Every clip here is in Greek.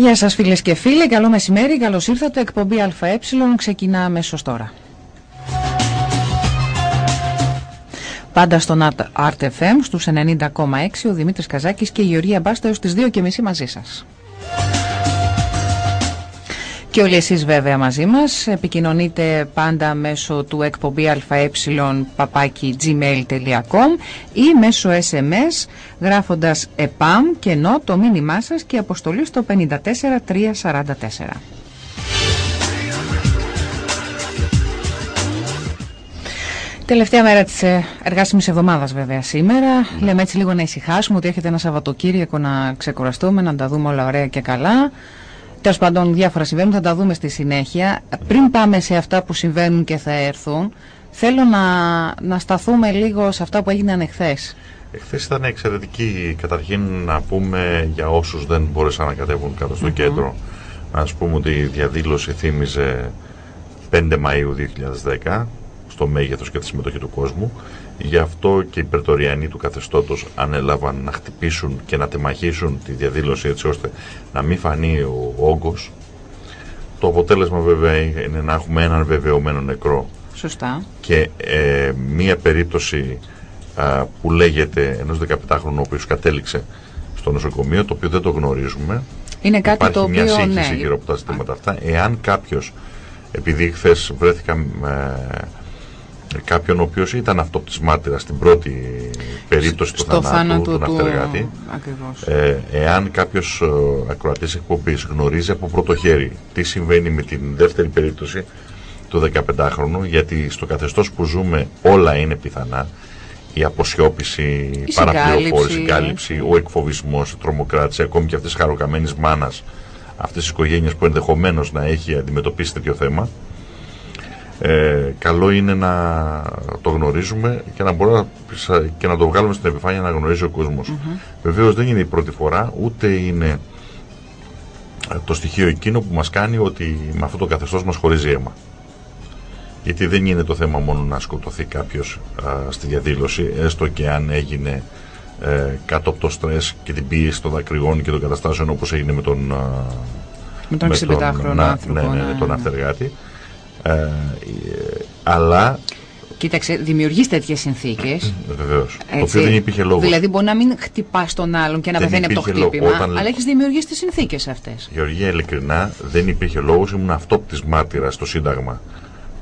Γεια σας φίλες και φίλοι, καλό μεσημέρι, καλώς ήρθατε, εκπομπή ΑΕ, ξεκινά αμέσως τώρα. Πάντα στον Art FM στους 90,6 ο Δημήτρης Καζάκης και η Γεωργία Μπάστα έως τις 2.30 μαζί σας. Και όλοι εσείς βέβαια μαζί μας επικοινωνείτε πάντα μέσω του εκπομπή αε παπάκι gmail.com ή μέσω SMS γράφοντας ΕΠΑΜ και ενώ το μήνυμά σας και αποστολή στο 54344. Τελευταία μέρα της ε, εργάσιμης εβδομάδας βέβαια σήμερα. Λέμε έτσι λίγο να ησυχάσουμε ότι έχετε ένα Σαββατοκύριακο να ξεκουραστούμε, να τα δούμε όλα ωραία και καλά. Τέλος πάντων, διάφορα συμβαίνουν, θα τα δούμε στη συνέχεια. Πριν πάμε σε αυτά που συμβαίνουν και θα έρθουν, θέλω να, να σταθούμε λίγο σε αυτά που έγιναν εχθές. Εχθές ήταν εξαιρετική. Καταρχήν, να πούμε για όσους δεν μπόρεσαν να κατέβουν κάτω στο κέντρο, να πούμε ότι η διαδήλωση θύμιζε 5 Μαΐου 2010 στο μέγεθος και τη συμμετοχή του κόσμου. Γι' αυτό και οι Περτοριανοί του καθεστώτος ανέλαβαν να χτυπήσουν και να τεμαχίσουν τη διαδήλωση έτσι ώστε να μην φανεί ο όγκος. Το αποτέλεσμα βέβαια είναι να έχουμε έναν βεβαιωμένο νεκρό. Σωστά. Και ε, μία περίπτωση που λέγεται ενός 15χρονου ο οποίος κατέληξε στο νοσοκομείο, το οποίο δεν το γνωρίζουμε. Είναι κάτι Υπάρχει το οποίο, μια σύγχυση ναι. γύρω από τα ζητήματα αυτά. Εάν κάποιος, επειδή χθες βρέθηκα ε, κάποιον ο οποίος ήταν αυτόπτης μάρτυρας στην πρώτη περίπτωση του θανάτου, θάνατο του του- ναυτεργάτη. Ακριβώς. Ε, εάν κάποιος ε, ακροατής εκπομπής γνωρίζει από πρώτο χέρι τι συμβαίνει με την δεύτερη περίπτωση του 15χρονου, γιατί στο καθεστώς που ζούμε όλα είναι πιθανά, η αποσιώπηση, η Η παραπληροφόρηση, η συγκάλυψη. κάλυψη, ο εκφοβισμός, η τρομοκράτηση, ακόμη και αυτής της χαροκαμένης μάνας, αυτής της οικογένειας που ενδεχομένως να έχει αντιμετωπίσει τέτοιο θέμα, ε, καλό είναι να το γνωρίζουμε και να, μπορούμε να, και να το βγάλουμε στην επιφάνεια να γνωρίζει ο κόσμος. Βεβαίως δεν είναι η πρώτη φορά, ούτε είναι ε, το στοιχείο εκείνο που μας κάνει ότι με αυτό το καθεστώς μας χωρίζει αίμα. Γιατί δεν είναι το θέμα μόνο να σκοτωθεί κάποιος α, στη διαδήλωση, έστω και αν έγινε ε, κάτω από το στρες και την πίεση των δακρυγών και των καταστάσεων όπως έγινε με τον, α, Με τον 65χρονο να- άνθρωπο. ναι, ναι, ναι, ναι, τον ναι. αυτεργάτη. Ε, ε, αλλά Κοίταξε, δημιουργείς τέτοιες συνθήκες. βεβαίως. Το οποίο δεν υπήρχε λόγος. Δηλαδή, μπορεί να μην χτυπάς τον άλλον και να Δεν πεθαίνει από το υπήρχε λόγο. χτύπημα, Όταν- αλλά έχεις δημιουργήσει τις συνθήκες αυτές. Γεωργία, ειλικρινά δεν υπήρχε λόγος. Ήμουν αυτόπτης μάρτυρας στο Σύνταγμα.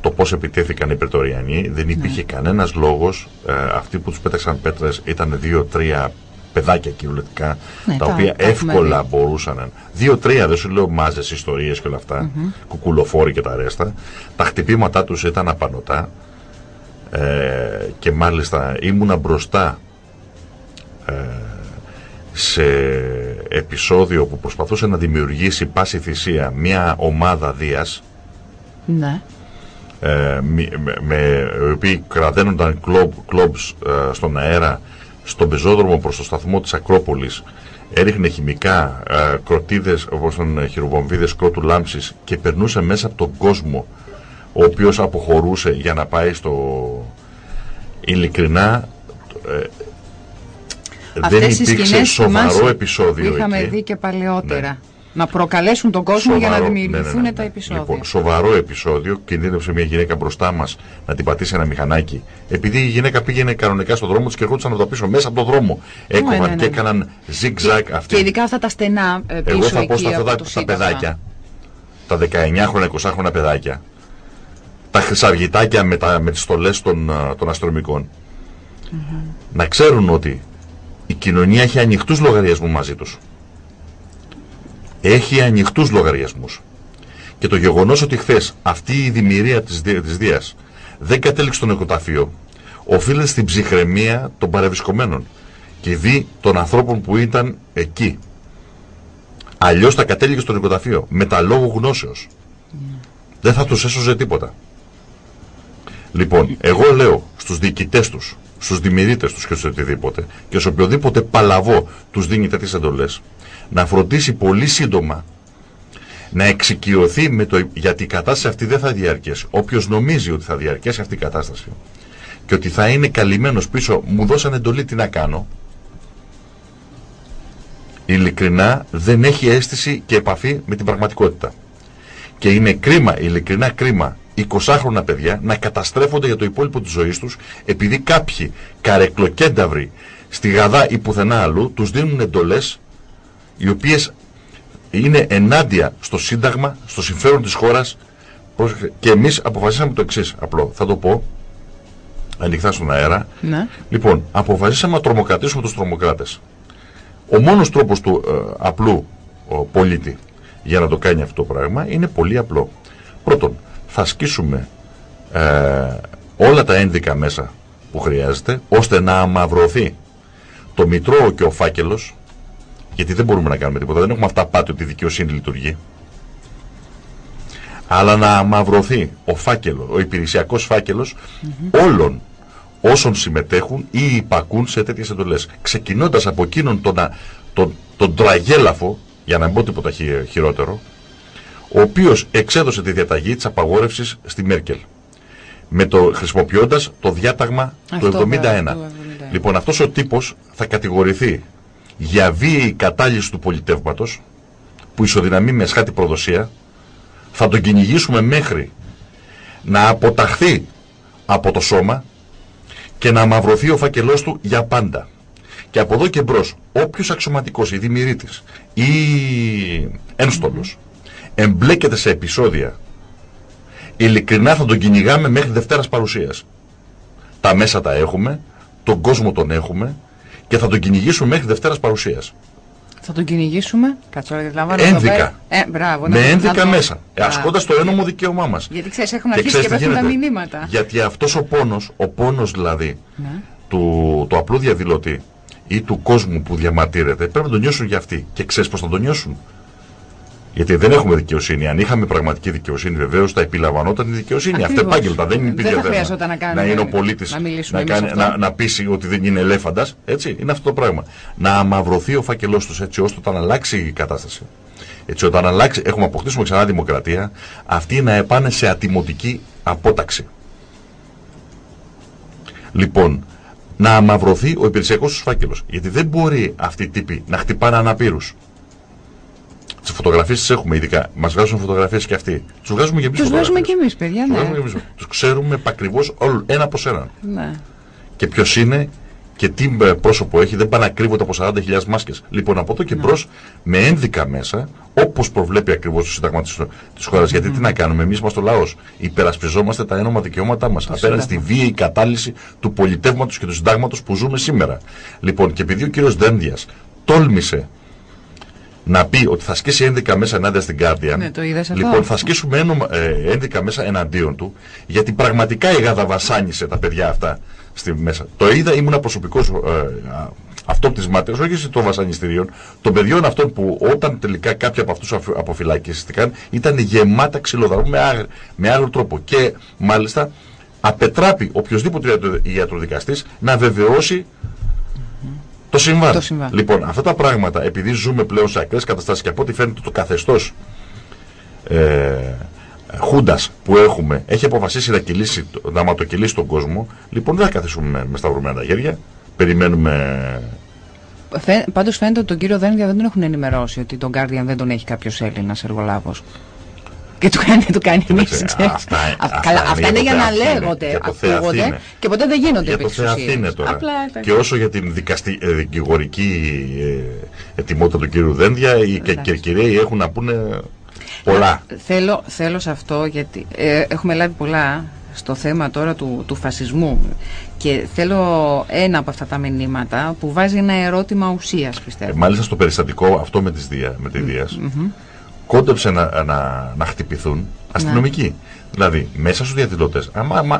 Το πώς επιτέθηκαν οι Πρετοριανοί. Δεν υπήρχε κανένας λόγος. Ε, αυτοί που τους πέταξαν πέτρες ήταν δύο-τρία παιδάκια κυριολεκτικά. Ναι, τα τα- οποία τα έχουμε εύκολα δει. μπορούσαν. Δύο-τρία, δεν σου λέω μάζες ιστορίες και όλα αυτά. Κουκουλοφόροι και τα ρέστα. Τα χτυπήματά τους ήταν απανοτά. Ε, και μάλιστα ήμουνα μπροστά ε, σε επεισόδιο που προσπαθούσε να δημιουργήσει πάση θυσία μια ομάδα Δίας Ναι. ε, μη- με, με, οι οποίοι κραδένονταν κλόμπ, κλόμπς ε, στον αέρα στον πεζόδρομο προς το σταθμό της Ακρόπολης έριχνε χημικά ε, κροτίδες όπως ήταν χειροβομβίδες κρότου λάμψης και περνούσε μέσα από τον κόσμο ο οποίος αποχωρούσε για να πάει στο ειλικρινά ε, δεν Αυτές οι υπήρξε σκηνές σοβαρό θυμάσαι επεισόδιο που είχαμε εκεί. δει και παλαιότερα. Ναι. Να προκαλέσουν τον κόσμο για να Σοβαρό. δημιουργηθούν Ναι, ναι, ναι, τα ναι. επεισόδια. Λοιπόν, σοβαρό επεισόδιο. Κινδύνευσε μια γυναίκα μπροστά μας να την πατήσει ένα μηχανάκι. Επειδή η γυναίκα πήγαινε κανονικά στον δρόμο της και ερχόντουσαν από το πίσω μέσα από τον δρόμο. Έκοβαν ναι, ναι, και ναι. έκαναν zigzag αυτοί. Και ειδικά αυτά τα στενά ε, πίσω Εγώ θα πω εκεί στα αυτά από τα, το τα Σύνταγμα. παιδάκια. Τα 19χρονα, 20χρονα παιδάκια. Τα χρυσαυγητάκια με, τα, με τις στολές των, α, των αστυνομικων Να ξέρουν ότι η κοινωνία έχει ανοιχτούς λογαριασμούς μαζί τους. Έχει ανοιχτούς λογαριασμούς. Και το γεγονός ότι χθες αυτή η δημιουργία της, Δία- της Δίας δεν κατέληξε στο νοικοταφείο οφείλεται στην ψυχραιμία των παρευρισκομένων και δι των ανθρώπων που ήταν εκεί. Αλλιώς θα κατέληγε στο νοικοταφείο με τα λόγου γνώσεως. Δεν θα τους έσωζε τίποτα. Λοιπόν, εγώ λέω στους διοικητές τους, στους δημιουργήτες τους και σε οτιδήποτε και σε οποιοδήποτε παλαβό τους δίνει τέτοιες εντολές να φροντίσει πολύ σύντομα να εξοικειωθεί με το, γιατί η κατάσταση αυτή δεν θα διαρκέσει. Όποιος νομίζει ότι θα διαρκέσει αυτή η κατάσταση και ότι θα είναι καλυμμένος πίσω, μου δώσαν εντολή τι να κάνω, ειλικρινά δεν έχει αίσθηση και επαφή με την πραγματικότητα. Και είναι κρίμα, ειλικρινά κρίμα, 20χρονα παιδιά να καταστρέφονται για το υπόλοιπο της ζωής τους επειδή κάποιοι καρεκλοκένταυροι στη Γαδά ή πουθενά αλλού τους δίνουν εντολές οι οποίες είναι ενάντια στο Σύνταγμα, στο συμφέρον της χώρας και εμείς αποφασίσαμε το εξής απλό. Θα το πω ανοιχτά στον αέρα. Ναι. Λοιπόν, αποφασίσαμε να τρομοκρατήσουμε τους τρομοκράτες. Ο μόνος τρόπος του ε, απλού πολίτη για να το κάνει αυτό το πράγμα είναι πολύ απλό. Πρώτον, θα ασκήσουμε ε, όλα τα ένδικα μέσα που χρειάζεται ώστε να αμαυρωθεί το μητρό και ο φάκελος γιατί δεν μπορούμε να κάνουμε τίποτα, δεν έχουμε αυτά πάτη ότι η δικαιοσύνη λειτουργεί αλλά να αμαυρωθεί ο φάκελος, ο υπηρεσιακός φάκελος όλων όσων συμμετέχουν ή υπακούν σε τέτοιες εντολές. Ξεκινώντας από εκείνον τον, τον, τον τραγέλαφο, για να μην πω τίποτα χειρότερο, ο οποίος εξέδωσε τη διαταγή της απαγόρευσης στη Μέρκελ. Με το, χρησιμοποιώντας το διάταγμα του 71. Λοιπόν, αυτός ο τύπος θα κατηγορηθεί για βίαιη κατάλυση του πολιτεύματος, που ισοδυναμεί με εσχάτη προδοσία, θα τον κυνηγήσουμε μέχρι να αποταχθεί από το σώμα και να αμαυρωθεί ο φακελός του για πάντα. Και από εδώ και μπρος, όποιος αξιωματικός ή δημιουργήτης ή ένστολος εμπλέκεται σε επεισόδια, ειλικρινά θα τον κυνηγάμε μέχρι Δευτέρας παρουσίας. Τα μέσα τα έχουμε, τον κόσμο τον έχουμε και θα τον κυνηγήσουμε μέχρι Δευτέρας παρουσίας. Θα τον κυνηγήσουμε. Κάτσε να Ένδικα. Ε, μπράβο, με ένδικα μέσα. Ε, ασκώντας το ένομο δικαίωμά μας. Γιατί ξέρεις, έχουν και αρχίσει και πέφτουν τα μηνύματα. Γιατί αυτός ο πόνος, ο πόνος δηλαδή ναι. του, του απλού διαδηλωτή ή του κόσμου που διαμαρτύρεται, πρέπει να τον νιώσουν για αυτοί. Και ξέρεις πώς θα τον νιώσουν; Γιατί δεν έχουμε δικαιοσύνη. Αν είχαμε πραγματική δικαιοσύνη, βεβαίως θα επιλαμβανόταν η δικαιοσύνη. Αυτά επάγγελτα δεν είναι πίδια δεν να, να, να είναι ο πολίτης να, να, να, να πείσει ότι δεν είναι ελέφαντας. Έτσι είναι αυτό το πράγμα. Να αμαυρωθεί ο φάκελός τους έτσι ώστε όταν αλλάξει η κατάσταση. Έτσι όταν αλλάξει, έχουμε αποκτήσουμε ξανά δημοκρατία, αυτοί να επάνε σε ατιμωτική απόταξη. Λοιπόν, να αμαυρωθεί ο υπηρεσιακός τους φάκελος. Γιατί δεν μπορεί αυτοί οι τύποι να χτυπάνε αναπήρους. Τις φωτογραφίες τις έχουμε ειδικά. Μας βγάζουν φωτογραφίες και αυτοί. Τους βγάζουμε και εμείς. Τους βγάζουμε και εμείς, παιδιά. Ναι. Τους ξέρουμε ακριβώ ένα προς έναν. Ναι. Και ποιος είναι και τι πρόσωπο έχει, δεν πάνε να κρύβονται από 40.000 μάσκες. Λοιπόν, από εδώ και ναι. μπρος, με ένδικα μέσα, όπως προβλέπει ακριβώς το Σύνταγμα της χώρας. Mm Γιατί τι να κάνουμε, εμείς είμαστε ο λαός. Υπερασπιζόμαστε τα ένομα δικαιώματά μας απέναντι στη βίαιη κατάλυση του πολιτεύματος και του συντάγματος που ζούμε σήμερα. Λοιπόν, και επειδή ο κύριος Δένδιας τόλμησε να πει ότι θα σκίσει ένδικα μέσα ενάντια στην Guardian. Ναι, το είδες λοιπόν, θα σκίσουμε ε, ένδικα μέσα εναντίον του, γιατί πραγματικά η Γάδα βασάνισε τα παιδιά αυτά στη μέσα. Το είδα, ήμουν προσωπικός ε, αυτό της μάτια, όχι των βασανιστήριων, των παιδιών αυτών που όταν τελικά κάποιοι από αυτούς αποφυλακίστηκαν ήταν γεμάτα ξυλοδαρμού με, άγρ, με άγριο τρόπο. Και μάλιστα απετράπει οποιοδήποτε ιατροδικαστής να βεβαιώσει το συμβάν. το συμβάν. Λοιπόν, αυτά τα πράγματα, επειδή ζούμε πλέον σε ακραίε καταστάσεις και από ό,τι φαίνεται το καθεστώς ε, Χούντας που έχουμε έχει αποφασίσει να, κυλήσει, να ματοκυλήσει τον κόσμο, λοιπόν δεν θα καθίσουμε με σταυρωμένα τα χέρια. Περιμένουμε. Φαι, Πάντως φαίνεται ότι τον κύριο Δένδια δεν τον έχουν ενημερώσει ότι τον Guardian δεν τον έχει κάποιος Έλληνας εργολάβος. Και του κάνει, του κάνει μίξη. Αυτά, αυτά, είναι για να λέγονται, ακούγονται και ποτέ δεν γίνονται επί της τώρα. Απλά, και όσο για την δικαστη, ε, δικηγορική ε, ετοιμότητα του κύριου Δένδια, οι κερκυραίοι έχουν να πούνε πολλά. Θέλω, θέλω σε αυτό, γιατί ε, έχουμε λάβει πολλά στο θέμα τώρα του, του φασισμού. Και θέλω ένα από αυτά τα μηνύματα που βάζει ένα ερώτημα ουσίας πιστεύω. μάλιστα στο περιστατικό αυτό με, τις Δία, με τη Δίας, κόντεψε να, να, να χτυπηθούν αστυνομικοί. Ναι. Δηλαδή, μέσα στους διαδηλωτές,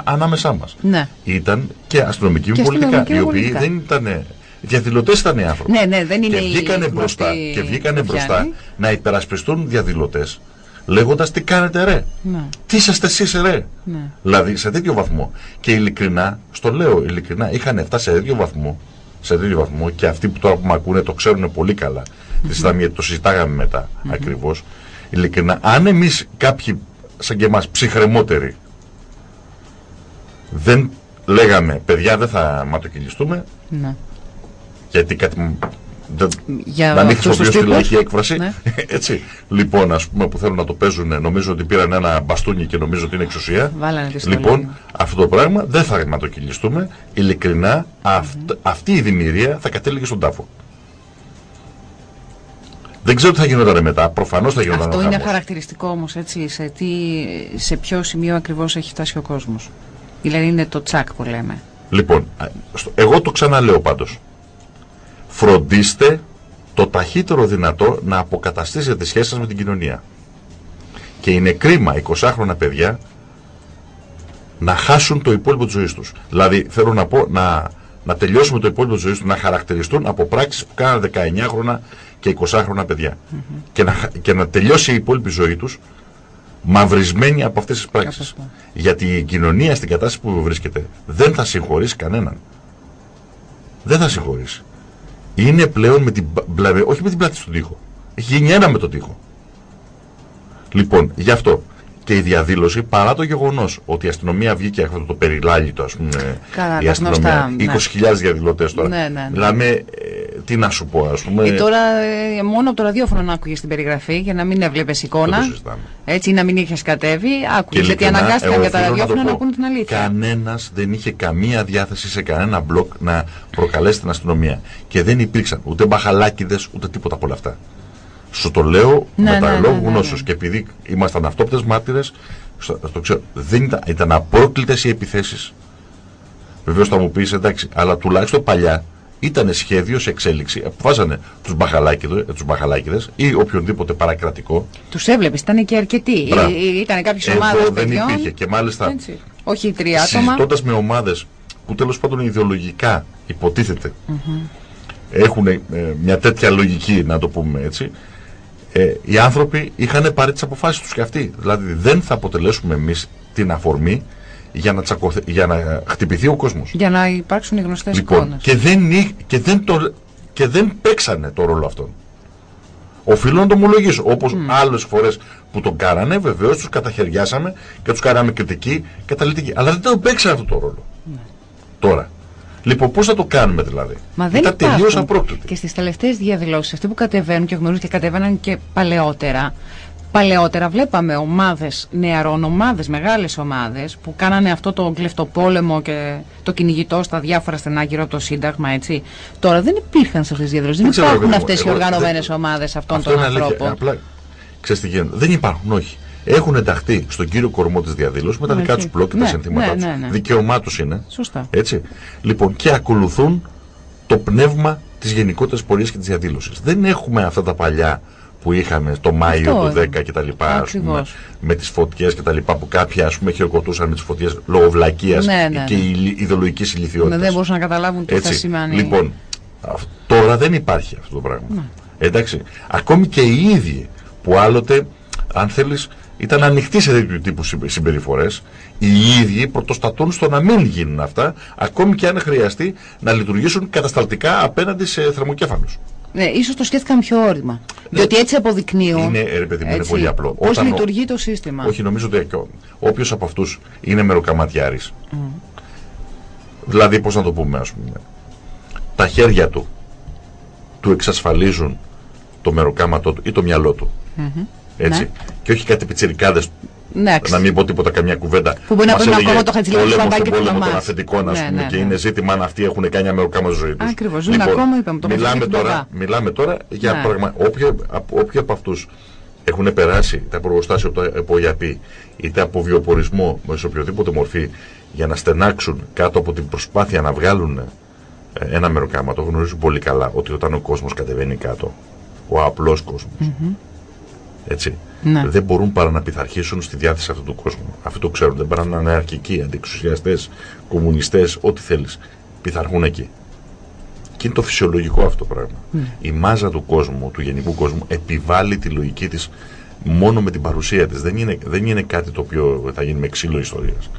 ανάμεσά μας, ναι. ήταν και αστυνομικοί και πολιτικά, οι οποίοι δεν ήταν. Οι διαδηλωτές ήταν οι άνθρωποι. Ναι, ναι, δεν είναι και βγήκανε μπροστά, και βγήκανε μπροστά να υπερασπιστούν διαδηλωτές, λέγοντας τι κάνετε ρε; Ναι. Τι είσαστε εσείς ρε; Ναι. Δηλαδή σε τέτοιο βαθμό. Και ειλικρινά, στο λέω ειλικρινά, είχαν φτάσει σε τέτοιο βαθμό, σε τέτοιο βαθμό και αυτοί που τώρα που με ακούνε το ξέρουν πολύ καλά το συζητάγαμε μετά mm -hmm. ακριβώς. Ειλικρινά, αν εμείς κάποιοι σαν και εμάς ψυχρεμότεροι δεν λέγαμε παιδιά δεν θα ματοκυλιστούμε ναι. γιατί κάτι Δεν, Για να μην αυτούς τους χρησιμοποιήσω τη τύπους. λαϊκή έκφραση. Ναι. Έτσι. Λοιπόν, ας πούμε που θέλουν να το παίζουν, νομίζω ότι πήραν ένα μπαστούνι και νομίζω ότι είναι εξουσία. Βάλανε τη στολή. Λοιπόν, αυτό το πράγμα δεν θα αιματοκυλιστούμε. Ειλικρινά, αυτ- αυτή η δημιουργία θα κατέληγε στον τάφο. Δεν ξέρω τι θα γινόταν μετά. Προφανώς θα γινόταν Αυτό ο είναι χαμός. χαρακτηριστικό όμως, έτσι, σε, τι, σε ποιο σημείο ακριβώς έχει φτάσει ο κόσμος. Δηλαδή είναι το τσακ που λέμε. Λοιπόν, α, στο- εγώ το ξαναλέω πάντως. Φροντίστε το ταχύτερο δυνατό να αποκαταστήσετε τη σχέση σας με την κοινωνία. Και είναι κρίμα 20χρονα παιδιά να χάσουν το υπόλοιπο της ζωής τους. Δηλαδή, θέλω να πω, να, να τελειώσουμε το υπόλοιπο της ζωής τους, να χαρακτηριστούν από πράξεις που κάνανε 19χρονα και 20χρονα παιδιά. Και, να, χα- και να τελειώσει η υπόλοιπη ζωή τους μαυρισμένη από αυτές τις πράξεις. αυτό. Γιατί η κοινωνία στην κατάσταση που βρίσκεται δεν θα συγχωρήσει κανέναν. Δεν θα συγχωρήσει. Είναι πλέον με την, μπα- μπλα- όχι με την πλάτη στον τοίχο. Έχει γίνει ένα με τον τοίχο. Λοιπόν, γι' αυτό και η διαδήλωση, παρά το γεγονός ότι η αστυνομία βγήκε αυτό το περιλάλητο, ας πούμε. Καλά, η τα αστυνομία, γνωστά, ναι. 20.000 διαδηλωτές τώρα. Ναι, ναι, ναι. Μιλάμε, ε, τι να σου πω, ας πούμε. Ε, τώρα ε, μόνο από το ραδιόφωνο να άκουγες την περιγραφή για να μην έβλεπες δεν εικόνα. το συζητάμε. Έτσι, να μην είχες κατέβει, άκουγες. Γιατί ειλικρινά, αναγκάστηκαν εγώ για τα οφείλω ραδιόφωνα το να πω. πούνε την αλήθεια. Κανένας δεν είχε καμία διάθεση σε κανένα μπλοκ να προκαλέσει την αστυνομία. Και δεν υπήρξαν ούτε μπαχαλάκιδε ούτε τίποτα από όλα αυτά. Σου το λέω Ναι, με τα ναι, λόγου ναι, ναι, γνώσεως. ναι. Και επειδή ήμασταν αυτόπτες μάρτυρες, το ξέρω, δεν ήταν, ήταν απρόκλητες οι επιθέσεις. Βεβαίως θα μου πεις εντάξει, αλλά τουλάχιστον παλιά ήταν σχέδιος σε εξέλιξη. Βάζανε τους τους μπαχαλάκιδες ή οποιονδήποτε παρακρατικό. Τους έβλεπες, ήταν και αρκετοί. Μπράβο. Ήταν κάποιες Εδώ ομάδες δεν παιδιών. υπήρχε. Και μάλιστα Έτσι. Όχι τρία άτομα. συζητώντας με ομάδες που τέλος πάντων ιδεολογικά υποτίθεται έχουν ε, μια τέτοια λογική, να το πούμε έτσι, ε, οι άνθρωποι είχαν πάρει τις αποφάσεις τους και αυτοί. Δηλαδή δεν θα αποτελέσουμε εμείς την αφορμή για να, τσακωθε... για να χτυπηθεί ο κόσμος. Για να υπάρξουν οι γνωστές Λοιπόν, εικόνες. και δεν, εί- και, δεν το, και δεν παίξανε το ρόλο αυτόν. Οφείλω να το ομολογήσω. Όπως mm. άλλες φορές που τον κάνανε, βεβαίως τους καταχαιριάσαμε και τους κάναμε κριτική καταλητική. Αλλά δεν το παίξανε αυτό το ρόλο. Τώρα. Λοιπόν, πώς θα το κάνουμε δηλαδή; Μα δεν Ήταν τελείως υπάρχουν. απρόκλητη. Και στις τελευταίες διαδηλώσεις, αυτοί που κατεβαίνουν και γνωρίζουν και κατεβαίναν και παλαιότερα. Παλαιότερα βλέπαμε ομάδες νεαρών, ομάδες, μεγάλες ομάδες που κάνανε αυτό το κλεφτοπόλεμο και το κυνηγητό στα διάφορα στενά γύρω από το Σύνταγμα, έτσι. Τώρα δεν υπήρχαν σε αυτές τις διαδηλώσεις. Δεν ξέρω, υπάρχουν παιδί μου, αυτές οι εγώ οργανωμένες δεν- ομάδες αυτών Αυτό των είναι αλήθεια. ανθρώπων. Απλά ξέρεις τι γίνεται. Δεν υπάρχουν, όχι. Έχουν ενταχθεί στον κύριο κορμό της διαδήλωσης με τα Ναι, δικά εκεί. τους μπλοκ και Ναι, τα συνθήματά ναι, τους. ναι, ναι. Δικαίωμά τους είναι. Σωστά. Έτσι. Λοιπόν, και ακολουθούν το πνεύμα της γενικότερης πορείας και της διαδήλωσης. Δεν έχουμε αυτά τα παλιά που είχαμε το Μάιο Αυτό του είναι. 10 και τα λοιπά, ας πούμε, Ακριβώς. με τις φωτιές και τα λοιπά, που κάποιοι ας πούμε χειροκροτούσαν με τις φωτιές λόγω βλακείας Ναι, ναι, και ναι. η ιδεολογικής ηλικιότητας. Ναι, δεν μπορούσαν να καταλάβουν τι θα σημαίνει. Λοιπόν, αυ- τώρα δεν υπάρχει αυτό το πράγμα. Ναι. Εντάξει. Ακόμη και οι ίδιοι που άλλοτε, αν θέλεις, ήταν ανοιχτοί σε τέτοιου τύπου συμπεριφορές, οι ίδιοι πρωτοστατούν στο να μην γίνουν αυτά, ακόμη και αν χρειαστεί να λειτουργήσουν κατασταλτικά απέναντι σε θερμοκέφαλους. Ναι, ίσως το σκέφτηκαν πιο όρημα. Διότι έτσι αποδεικνύουν. Είναι, ρε παιδί μου, είναι έτσι, πολύ απλό. Πώς Όταν ο- λειτουργεί το σύστημα. Όχι, νομίζω ότι όποιος από αυτούς είναι μεροκαματιάρης. Δηλαδή, πώς να το πούμε, ας πούμε. Τα χέρια του του εξασφαλίζουν το μεροκάματό του ή το μυαλό του. Έτσι. Ναι. Και όχι κάτι πιτσιρικάδες Ναι, να ξέρω. μην πω τίποτα καμιά κουβέντα. Που μπορεί να Μας παίρνουν έλεγε ακόμα το Χατζηλίκη πόλεμο στο στον μπαμπάκι του πόλεμο των μαμάς. αφεντικών, ας Ναι, πούμε, ναι, και ναι. είναι ζήτημα αν αυτοί έχουν κάνει μεροκάμα ζωή τους. Ακριβώς, ζουν ακόμα, είπαμε, το μιλάμε μεσαίρι τώρα, μπαμπά. μιλάμε τώρα για Ναι. πραγμα... όποιοι, από, όποιοι από αυτούς έχουν περάσει τα προγοστάσια από το επογιαπή είτε από βιοπορισμό μες σε οποιοδήποτε μορφή για να στενάξουν κάτω από την προσπάθεια να βγάλουν ε, ένα μεροκάμα το γνωρίζουν πολύ καλά ότι όταν ο κόσμος κατεβαίνει κάτω ο απλός κόσμος έτσι, Ναι. δεν μπορούν παρά να πειθαρχήσουν στη διάθεση αυτού του κόσμου. Αυτό το ξέρουν. Δεν μπορούν να είναι αρχικοί, αντιξουσιαστέ, κομμουνιστές, ό,τι θέλεις. Πειθαρχούν εκεί. Και είναι το φυσιολογικό αυτό το πράγμα. Ναι. Η μάζα του κόσμου, του γενικού κόσμου, επιβάλλει τη λογική της μόνο με την παρουσία της. Δεν είναι, δεν είναι κάτι το οποίο θα γίνει με ξύλο ιστορίας.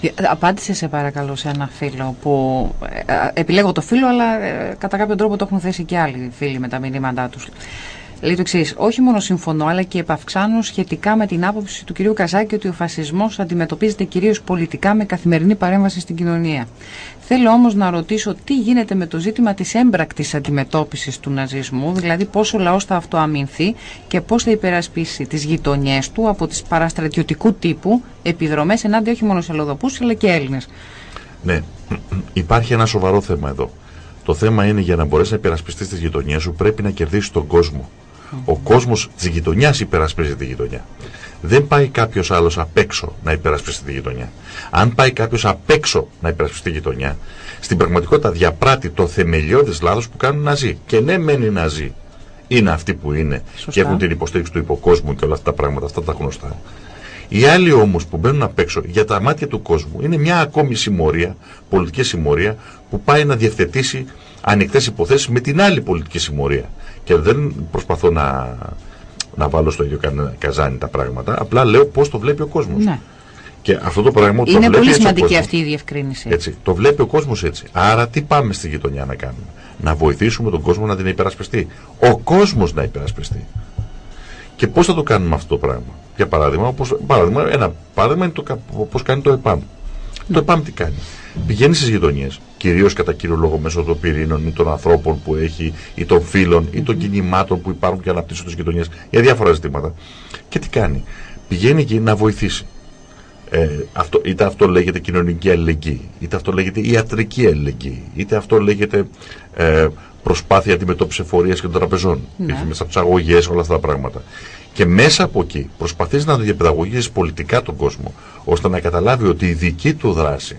Ε, Απάντησε σε παρακαλώ σε ένα φίλο που ε, ε, επιλέγω το φίλο αλλά ε, κατά κάποιο τρόπο το έχουν θέσει και άλλοι φίλοι με τα μηνύματά τους. Λέει το εξής: Όχι μόνο συμφωνώ, αλλά και επαυξάνω σχετικά με την άποψη του κυρίου Καζάκη ότι ο φασισμός αντιμετωπίζεται κυρίως πολιτικά με καθημερινή παρέμβαση στην κοινωνία. Θέλω όμως να ρωτήσω τι γίνεται με το ζήτημα της έμπρακτης αντιμετώπισης του ναζισμού, δηλαδή πώς ο λαός θα αυτοαμυνθεί και πώς θα υπερασπίσει τις γειτονιές του από τις παραστρατιωτικού τύπου επιδρομές ενάντια όχι μόνο σε Λοδοπούς αλλά και Έλληνες. Ναι, υπάρχει ένα σοβαρό θέμα εδώ. Το θέμα είναι για να μπορέσει να υπερασπιστείς τις γειτονιές σου πρέπει να κερδίσεις τον κόσμο. Ο κόσμος της γειτονιάς υπερασπίζει τη γειτονιά. Δεν πάει κάποιος άλλος απ' έξω να υπερασπιστεί τη γειτονιά. Αν πάει κάποιος απ' έξω να υπερασπιστεί τη γειτονιά, στην πραγματικότητα διαπράττει το θεμελιώδε λάθος που κάνουν να ζει. Και ναι, μένει να ζει. Είναι αυτοί που είναι Σωστά. και έχουν την υποστήριξη του υποκόσμου και όλα αυτά τα πράγματα, αυτά τα γνωστά. Οι άλλοι όμως που μπαίνουν απ' έξω για τα μάτια του κόσμου είναι μια ακόμη συμμορία, πολιτική συμμορία, που πάει να διευθετήσει ανοιχτές υποθέσεις με την άλλη πολιτική συμμορία. Και δεν προσπαθώ να, να βάλω στο ίδιο κα- καζάνι τα πράγματα, απλά λέω πώς το βλέπει ο κόσμος. Ναι. Και αυτό το πράγμα το Είναι βλέπει πολύ έτσι ο σημαντική κόσμος. αυτή η διευκρίνηση. Έτσι. Το βλέπει ο κόσμος έτσι. Άρα τι πάμε στη γειτονιά να κάνουμε; Να βοηθήσουμε τον κόσμο να την υπερασπιστεί. Ο κόσμος να υπερασπιστεί. Και πώς θα το κάνουμε αυτό το πράγμα; Για παράδειγμα, όπως, παράδειγμα ένα παράδειγμα είναι το πώς κάνει το ΕΠΑΜ. Το ΕΠΑΜ τι κάνει; Πηγαίνεις στις γειτονιές, κυρίως κατά κύριο λόγο μέσω των πυρήνων ή των ανθρώπων που έχει, ή των φίλων ή των κινημάτων που υπάρχουν και αναπτύσσουν τι γειτονιές για διάφορα ζητήματα. Και τι κάνει. Πηγαίνει εκεί να βοηθήσει. Ε, αυτό, είτε αυτό λέγεται κοινωνική αλληλεγγύη, είτε αυτό λέγεται ιατρική αλληλεγγύη, είτε αυτό λέγεται ε, προσπάθεια αντιμετώπισης εφορία και των τραπεζών. Ναι. Ναι. Μέσα από τις αγωγές, όλα αυτά τα πράγματα. Και μέσα από εκεί προσπαθείς να διαπαιδαγωγήσει πολιτικά τον κόσμο, ώστε να καταλάβει ότι η δική του δράση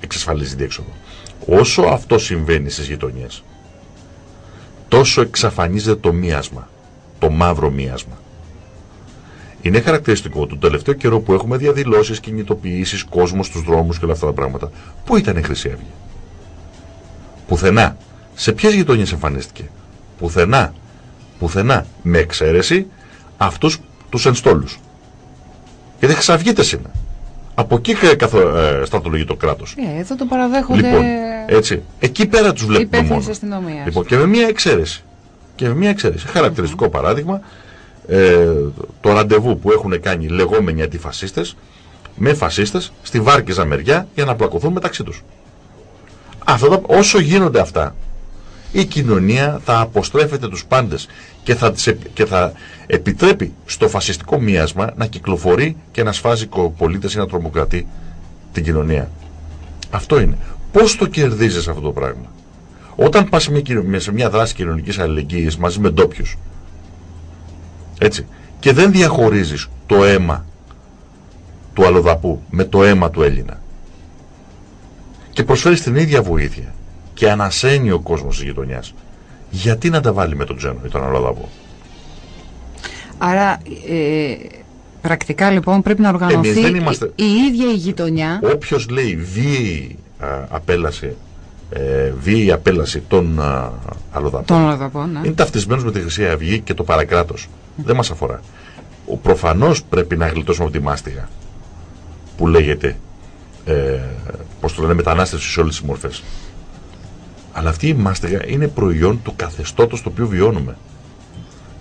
εξασφαλίζει διέξοδο. Όσο αυτό συμβαίνει στις γειτονιές, τόσο εξαφανίζεται το μίασμα, το μαύρο μίασμα. Είναι χαρακτηριστικό του τελευταίο καιρό που έχουμε διαδηλώσεις, κινητοποιήσεις, κόσμος στους δρόμους και όλα αυτά τα πράγματα. Πού ήταν η Χρυσή Αυγή; Πουθενά. Σε ποιες γειτονιές εμφανίστηκε; Πουθενά. Πουθενά. Με εξαίρεση αυτούς τους ενστόλους. Γιατί χρυσαυγίτε είναι. Από εκεί καθο, ε, στρατολογεί το κράτος. Ε, εδώ το παραδέχονται Λοιπόν, έτσι. Εκεί πέρα τους βλέπουμε υπεύθυνοι μόνο. τη αστυνομίας. Λοιπόν, και με μία εξαίρεση. Και με μία εξαίρεση. Χαρακτηριστικό παράδειγμα, ε, το ραντεβού που έχουν κάνει λεγόμενοι αντιφασίστες με φασίστες στη Βάρκιζα μεριά για να πλακωθούν μεταξύ τους. Αυτά τα, όσο γίνονται αυτά, η κοινωνία θα αποστρέφεται τους πάντες και θα, τις επ- και θα επιτρέπει στο φασιστικό μίασμα να κυκλοφορεί και να σφάζει κο- πολίτες ή να τρομοκρατεί την κοινωνία. Αυτό είναι. Πώς το κερδίζεις αυτό το πράγμα; Όταν πας σε μια, κοινο- σε μια δράση κοινωνικής αλληλεγγύης μαζί με ντόπιους. έτσι, και δεν διαχωρίζεις το αίμα του αλλοδαπού με το αίμα του Έλληνα και προσφέρεις την ίδια βοήθεια και ανασένει ο κόσμος της γειτονιάς, γιατί να τα βάλει με τον ξένο ή τον αλλοδαπό. Άρα, ε, πρακτικά λοιπόν πρέπει να οργανωθεί Εμείς δεν είμαστε- η, η ίδια η γειτονιά. Όποιος λέει βίαιη α, απέλαση, ε, βίαιη απέλαση των α, αλλοδαπών, Των Λαδαπών, ναι. είναι ταυτισμένος με τη Χρυσή Αυγή και το παρακράτος. Δεν μας αφορά. Ο προφανώς πρέπει να γλιτώσουμε από τη μάστιγα που λέγεται ε, πώς το λένε μετανάστευση σε όλες τις μορφές. Αλλά αυτή η μάστιγα είναι προϊόν του καθεστώτος το οποίο βιώνουμε.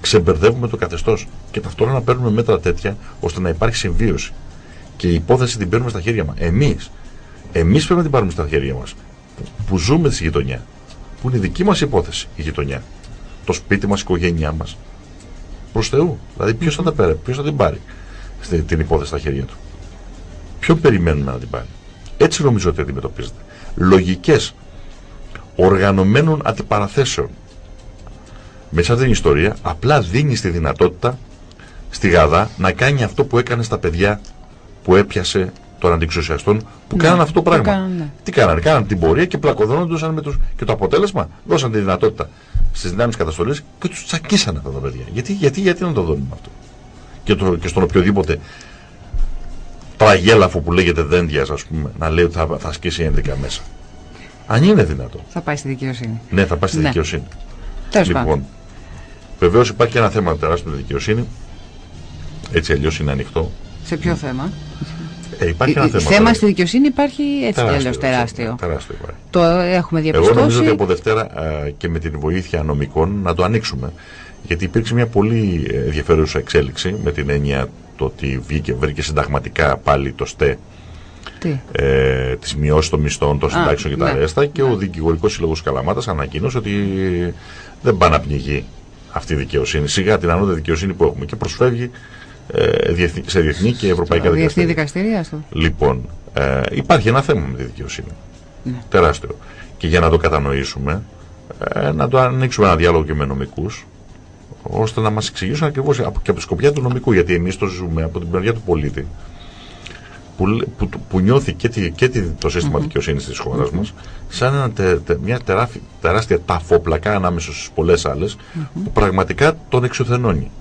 Ξεμπερδεύουμε το καθεστώς και ταυτόχρονα παίρνουμε μέτρα τέτοια ώστε να υπάρχει συμβίωση. Και η υπόθεση την παίρνουμε στα χέρια μας. Εμείς. Εμείς πρέπει να την πάρουμε στα χέρια μας. Που, που ζούμε στη γειτονιά. Που είναι δική μας υπόθεση η γειτονιά. Το σπίτι μας, η οικογένειά μας. Προς Θεού. Δηλαδή ποιος θα, τα πέρα, ποιος θα την πάρει στη- την υπόθεση στα χέρια του. Ποιον περιμένουμε να την πάρει. Έτσι νομίζω ότι αντιμετωπίζεται. Λογικές οργανωμένων αντιπαραθέσεων. Μέσα σε αυτήν την ιστορία απλά δίνει τη δυνατότητα στη Γαδά να κάνει αυτό που έκανε στα παιδιά που έπιασε των αντιξουσιαστών που Ναι, κάνανε αυτό το το πράγμα. κάνανε, ναι. Τι κάνανε, κάνανε την πορεία και πλακοδόνονταν με τους... Και το αποτέλεσμα δώσαν τη δυνατότητα στις δυνάμεις καταστολής και τους τσακίσανε αυτά τα παιδιά. Γιατί, γιατί, γιατί να το δούμε αυτό; Και, το, και στον οποιοδήποτε τραγέλαφο που λέγεται δέντια, ας πούμε, να λέει ότι θα, θα ασκήσει ένδικα μέσα. Αν είναι δυνατό. Θα πάει στη δικαιοσύνη. Ναι, θα πάει στη Ναι. δικαιοσύνη. Τέλος πάντων. Λοιπόν, βεβαίως υπάρχει και ένα θέμα τεράστιο με τη δικαιοσύνη. Έτσι αλλιώς είναι ανοιχτό. Σε ποιο θέμα; Ε, υπάρχει Ε, ένα ε, θέμα. θέμα τώρα. στη δικαιοσύνη υπάρχει έτσι κι αλλιώς τεράστιο. Τεράστιο υπάρχει. Το έχουμε Εγώ διαπιστώσει. νομίζω ότι από Δευτέρα α, και με την βοήθεια νομικών να το ανοίξουμε. Γιατί υπήρξε μια πολύ ενδιαφέρουσα εξέλιξη με την έννοια το ότι βγήκε, βρήκε συνταγματικά πάλι το ΣΤΕ Τι; ε, τις μειώσεις των μισθών, των συντάξεων και τα ναι, ρέστα και ναι. ο Δικηγορικός Σύλλογος Καλαμάτας ανακοίνωσε ότι δεν πάει να πνιγεί αυτή η δικαιοσύνη. Σιγά την ανώτατη δικαιοσύνη που έχουμε και προσφεύγει ε, διεθνή- σε διεθνή και ευρωπαϊκά Διεθνή δικαστήρια. δικαστηρία στο. Λοιπόν, ε, υπάρχει ένα θέμα με τη δικαιοσύνη. Ναι. Τεράστιο. Και για να το κατανοήσουμε, ε, να το ανοίξουμε ένα διάλογο και με νομικούς, ώστε να μας εξηγήσουν ακριβώς και από τη σκοπιά του νομικού, γιατί εμείς το ζούμε από την μεριά του πολίτη, που, λ- που, που νιώθει και, τη, και τη, το σύστημα mm-hmm. δικαιοσύνης της χώρας μας, σαν ένα τε- τε- μια τεράφι- τεράστια ταφόπλακα ανάμεσα στι πολλές άλλες, που πραγματικά τον εξουθενώνει.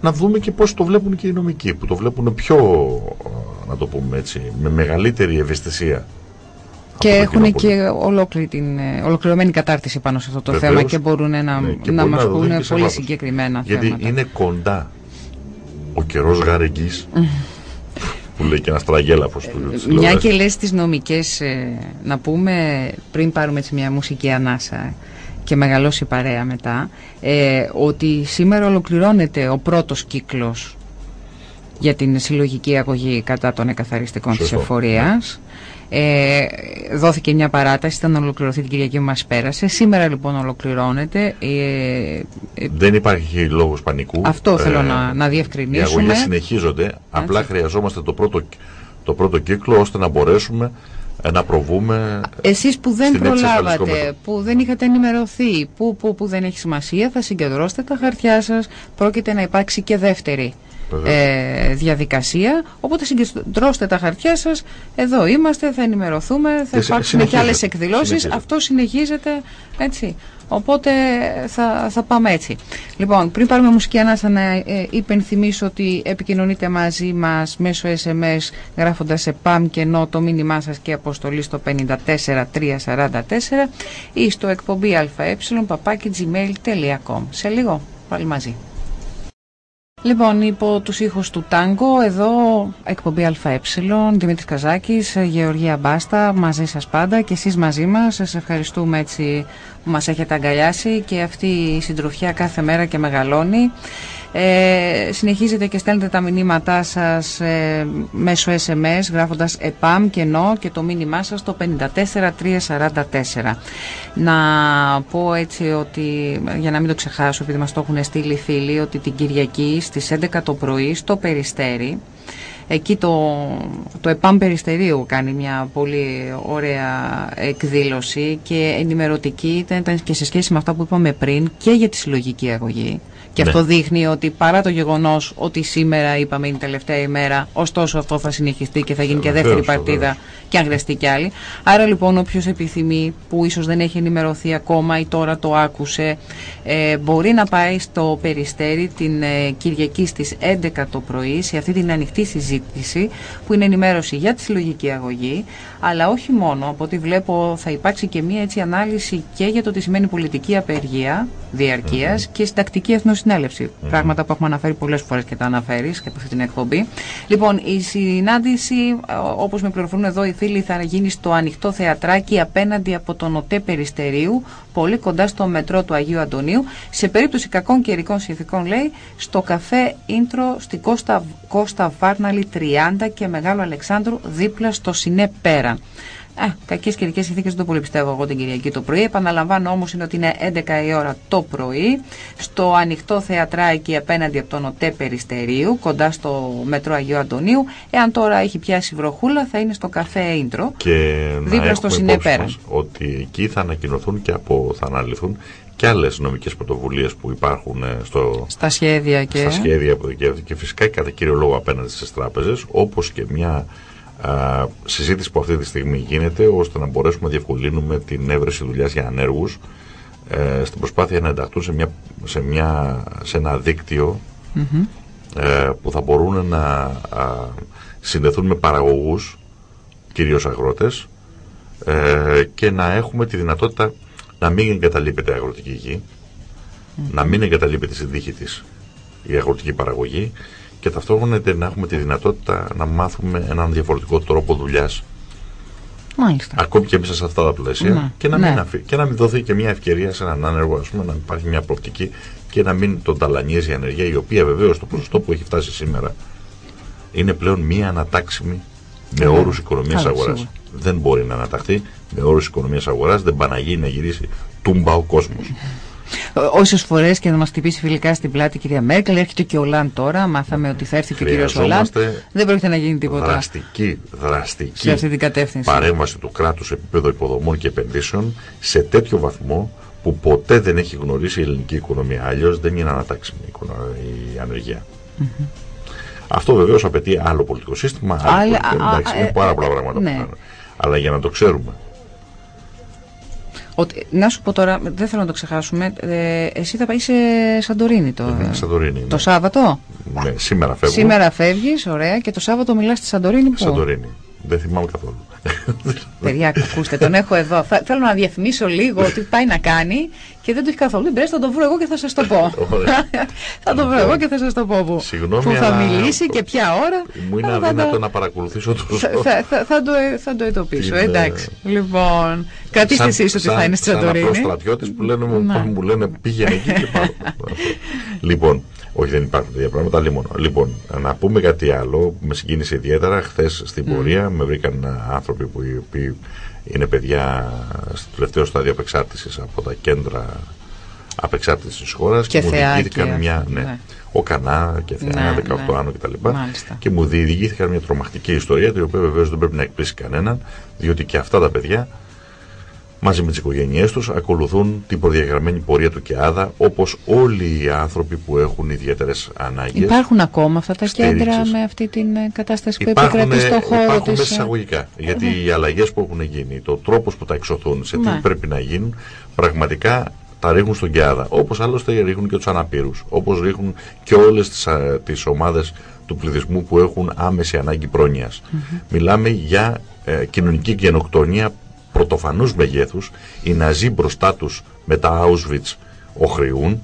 Να δούμε και πώς το βλέπουν και οι νομικοί, που το βλέπουν πιο, ε, να το πούμε έτσι, με μεγαλύτερη ευαισθησία. Και από το έχουν κοινό και πολίτη. ολόκληρη την, ε, ολοκληρωμένη κατάρτιση πάνω σε αυτό το Βεβαίως. θέμα και μπορούν να, Ναι, και να μπορεί μας να το δουν πούνε και σε πολύ βάθος. συγκεκριμένα Γιατί θέματα. είναι κοντά ο καιρός γαρεγγής, που λέει και ένας τραγέλαφος του της Ε, Μια τηλεόρασης. και λες τις νομικές, ε, να πούμε, πριν πάρουμε έτσι μια μουσική ανάσα και μεγαλώσει η παρέα μετά, ε, ότι σήμερα ολοκληρώνεται ο πρώτος κύκλος για την συλλογική αγωγή κατά των εκαθαριστικών της Σωστό. εφορίας. Ε, δόθηκε μια παράταση, ήταν να ολοκληρωθεί την Κυριακή που μας πέρασε. Σήμερα λοιπόν ολοκληρώνεται. Ε, ε, Δεν υπάρχει λόγος πανικού. αυτό θέλω να, να Οι διευκρινίσουμε. αγωγές συνεχίζονται. Απλά χρειαζόμαστε το πρώτο, το πρώτο κύκλο ώστε να μπορέσουμε ε, να προβούμε. Εσείς που δεν στην έξι ασφαλιστικό προλάβατε, μέτρο. που δεν είχατε ενημερωθεί, που, που, που δεν έχει σημασία, θα συγκεντρώσετε τα χαρτιά σας, πρόκειται να υπάρξει και δεύτερη Βεβαίως. Ε, διαδικασία, οπότε συγκεντρώστε τα χαρτιά σας, εδώ είμαστε, θα ενημερωθούμε, θα Και συ- υπάρξουν και συνεχίζεται. άλλες εκδηλώσεις, Συνεχίζεται. αυτό συνεχίζεται έτσι. Οπότε θα, θα πάμε έτσι. Λοιπόν, πριν πάρουμε μουσική ανάσα να ε, υπενθυμίσω ότι επικοινωνείτε μαζί μας μέσω SMS γράφοντας σε PAM και ενώ το μήνυμά σας και αποστολή στο 54344 ή στο εκπομπή αε παπάκι gmail.com. Σε λίγο πάλι μαζί. Λοιπόν, υπό τους ήχους του Τάγκο, εδώ εκπομπή ΑΕ, Δημήτρης Καζάκης, Γεωργία Μπάστα, μαζί σας πάντα και εσείς μαζί μας. Σας ευχαριστούμε έτσι που μας έχετε αγκαλιάσει και αυτή η συντροφιά κάθε μέρα και μεγαλώνει. Ε, συνεχίζετε και στέλνετε τα μηνύματά σας ε, μέσω SMS γράφοντας ΕΠΑΜ και ΝΟ και το μήνυμά σας το 54344. Να πω έτσι ότι για να μην το ξεχάσω επειδή μας το έχουν στείλει οι φίλοι ότι την Κυριακή στις 11 το πρωί στο Περιστέρι Εκεί το, το ΕΠΑΜ Περιστερίου κάνει μια πολύ ωραία εκδήλωση και ενημερωτική ήταν, ήταν και σε σχέση με αυτά που είπαμε πριν και για τη συλλογική αγωγή. Και Ναι. αυτό δείχνει ότι παρά το γεγονός ότι σήμερα είπαμε είναι η τελευταία ημέρα, ωστόσο αυτό θα συνεχιστεί και θα γίνει και Ε, δεύτερη βεβαίως, παρτίδα βεβαίως. και αν χρειαστεί κι άλλη. Άρα λοιπόν όποιος επιθυμεί που ίσως δεν έχει ενημερωθεί ακόμα ή τώρα το άκουσε ε, μπορεί να πάει στο Περιστέρι την ε, Κυριακή στις 11 το πρωί σε αυτή την ανοιχτή συζήτηση που είναι ενημέρωση για τη συλλογική αγωγή αλλά όχι μόνο, από ό,τι βλέπω θα υπάρξει και μία έτσι ανάλυση και για το τι σημαίνει πολιτική απεργία διαρκείας και συντακτική εθνοσυνέλευση. Πράγματα που έχουμε αναφέρει πολλές φορές και τα αναφέρεις και από αυτή την εκπομπή. Λοιπόν, η συνάντηση, ε, όπως με πληροφορούν εδώ οι φίλοι, θα γίνει στο ανοιχτό θεατράκι απέναντι από τον ΟΤΕ Περιστερίου, πολύ κοντά στο μετρό του Αγίου Αντωνίου. Σε περίπτωση κακών καιρικών συνθηκών, λέει, στο καφέ Ίντρο στην Κώστα, Κώστα Βάρναλη 30 και Μεγάλο Αλεξάνδρου, δίπλα στο Σινέ Πέραν. Α, κακές καιρικές συνθήκες δεν το πολύ πιστεύω εγώ την Κυριακή το πρωί. Επαναλαμβάνω όμως είναι ότι είναι 11 η ώρα το πρωί στο ανοιχτό θεατράκι απέναντι από τον ΟΤΕ Περιστερίου, κοντά στο μετρό Αγίου Αντωνίου. Εάν τώρα έχει πιάσει βροχούλα, θα είναι στο καφέ Ίντρο. Και Δίπλα να στο έχουμε Σινέ υπόψη Πέραν. μας ότι εκεί θα ανακοινωθούν και από, θα αναλυθούν και άλλες νομικές πρωτοβουλίες που υπάρχουν ε, στο, Στα σχέδια και. στα σχέδια που δικαιεύονται και φυσικά κατά κύριο λόγο απέναντι στις τράπεζες όπως και μια α, συζήτηση που αυτή τη στιγμή γίνεται ώστε να μπορέσουμε να διευκολύνουμε την έβρεση δουλειάς για ανέργους ε, στην προσπάθεια να ενταχθούν σε, μια, σε, μια, σε ένα δίκτυο Μμμ. ε, που θα μπορούν να α, συνδεθούν με παραγωγούς, κυρίως αγρότες, ε, και να έχουμε τη δυνατότητα να μην εγκαταλείπεται η αγροτική γη, να μην εγκαταλείπεται στη δίχη της η αγροτική παραγωγή και ταυτόχρονα να έχουμε τη δυνατότητα να μάθουμε έναν διαφορετικό τρόπο δουλειάς Μάλιστα. Ακόμη και μέσα σε αυτά τα πλαίσια Ναι. και, να Ναι. μην αφή, και να μην δοθεί και μια ευκαιρία σε έναν άνεργο ας πούμε, να υπάρχει μια προοπτική και να μην τον ταλανιέζει η ανεργία η οποία βεβαίως το ποσοστό που έχει φτάσει σήμερα είναι πλέον μια ανατάξιμη με Ναι. όρους οικονομίας Καλά, αγοράς. σίγουρα. Δεν μπορεί να αναταχθεί με όρους οικονομίας αγοράς, δεν παναγεί να γυρίσει τούμπα ο κόσμος. Όσες φορές και να μας χτυπήσει φιλικά στην πλάτη η κυρία Μέρκελ, έρχεται και ο Ολάν τώρα. Μάθαμε ότι θα έρθει και ο κύριος Ολάν. Χρειαζόμαστε Δεν πρόκειται να γίνει τίποτα Δραστική, δραστική σε αυτή την κατεύθυνση. παρέμβαση του κράτους σε επίπεδο υποδομών και επενδύσεων σε τέτοιο βαθμό που ποτέ δεν έχει γνωρίσει η ελληνική οικονομία. Αλλιώς δεν είναι ανατάξιμη η οικονο- η ανεργία. Αυτό βεβαίως απαιτεί άλλο πολιτικό σύστημα. Άλλη Άλλα- πολιτική, α- εντάξει, α- είναι ε, πάρα ε, πολλά πράγματα ναι. που κάνουν. Αλλά για να το ξέρουμε. Ότι, να σου πω τώρα, δεν θέλω να το ξεχάσουμε. Ε, εσύ θα πάει σε Σαντορίνη το, Είναι Σαντορίνη. το ναι. Σάββατο; Ναι, σήμερα φεύγω. Σήμερα φεύγεις, ωραία, και το Σάββατο μιλάς στη Σαντορίνη που. Σαντορίνη. Δεν θυμάμαι καθόλου. Παιδιά, ακούστε, τον έχω εδώ. Θα, θέλω να διαφημίσω λίγο ότι πάει να κάνει και δεν το έχει καθόλου. Δεν πειράζει, θα το βρω εγώ και θα σας το πω. Ωραία. θα το βρω εγώ και θα σας το πω που, Συγγνώμη, που θα αλλά- μιλήσει και ποια ώρα. Μου είναι θα- θα αδύνατο τα- να παρακολουθήσω του θα, θα, θα, θα το, θα το ειδοποιήσω. Την, ε, Εντάξει. Λοιπόν, κρατήστε εσείς ότι θα είναι στη Σαντορίνη. Σαν στρατιώτε που λένε, μου, Ναι. μου λένε πήγαινε εκεί και πάω. λοιπόν, όχι δεν υπάρχουν τέτοια πράγματα, λίμωνο. Λοιπόν, να πούμε κάτι άλλο που με συγκίνησε ιδιαίτερα. Χθες στην πορεία με βρήκαν ε, άνθρωποι που οι οποίοι είναι παιδιά στο τελευταίο στάδιο απεξάρτησης από τα κέντρα απεξάρτησης της χώρας Και μου θεάκια. διηγήθηκαν μια. Ναι, Ναι. Ο Κανά και Θεά, Ναι, 18 ναι. άνω κτλ. Μάλιστα. Και μου διηγήθηκαν μια τρομακτική ιστορία, την οποία βεβαίως δεν πρέπει να εκπλήσει κανέναν, διότι και αυτά τα παιδιά μαζί με τις οικογένειές τους ακολουθούν την προδιαγραμμένη πορεία του ΚΕΑΔΑ όπως όλοι οι άνθρωποι που έχουν ιδιαίτερες ανάγκες. Υπάρχουν ακόμα αυτά τα κέντρα στήριξης. με αυτή την ε, κατάσταση που Υπάρχουν, επικρατεί στον χώρο υπάρχουν της... μέσα ε, εισαγωγικά. Γιατί οι αλλαγές που έχουν γίνει, το τρόπος που τα εξωθούν, σε τι Ναι. πρέπει να γίνουν, πραγματικά τα ρίχνουν στον ΚΕΑΔΑ. Όπως άλλωστε ρίχνουν και τους αναπήρους. Όπως ρίχνουν και όλες τις, α, τις ομάδες του πληθυσμού που έχουν άμεση ανάγκη πρόνοιας. Μιλάμε για ε, κοινωνική γενοκτονία πρωτοφανούς μεγέθους. Οι Ναζί μπροστά τους με τα Auschwitz οχριούν.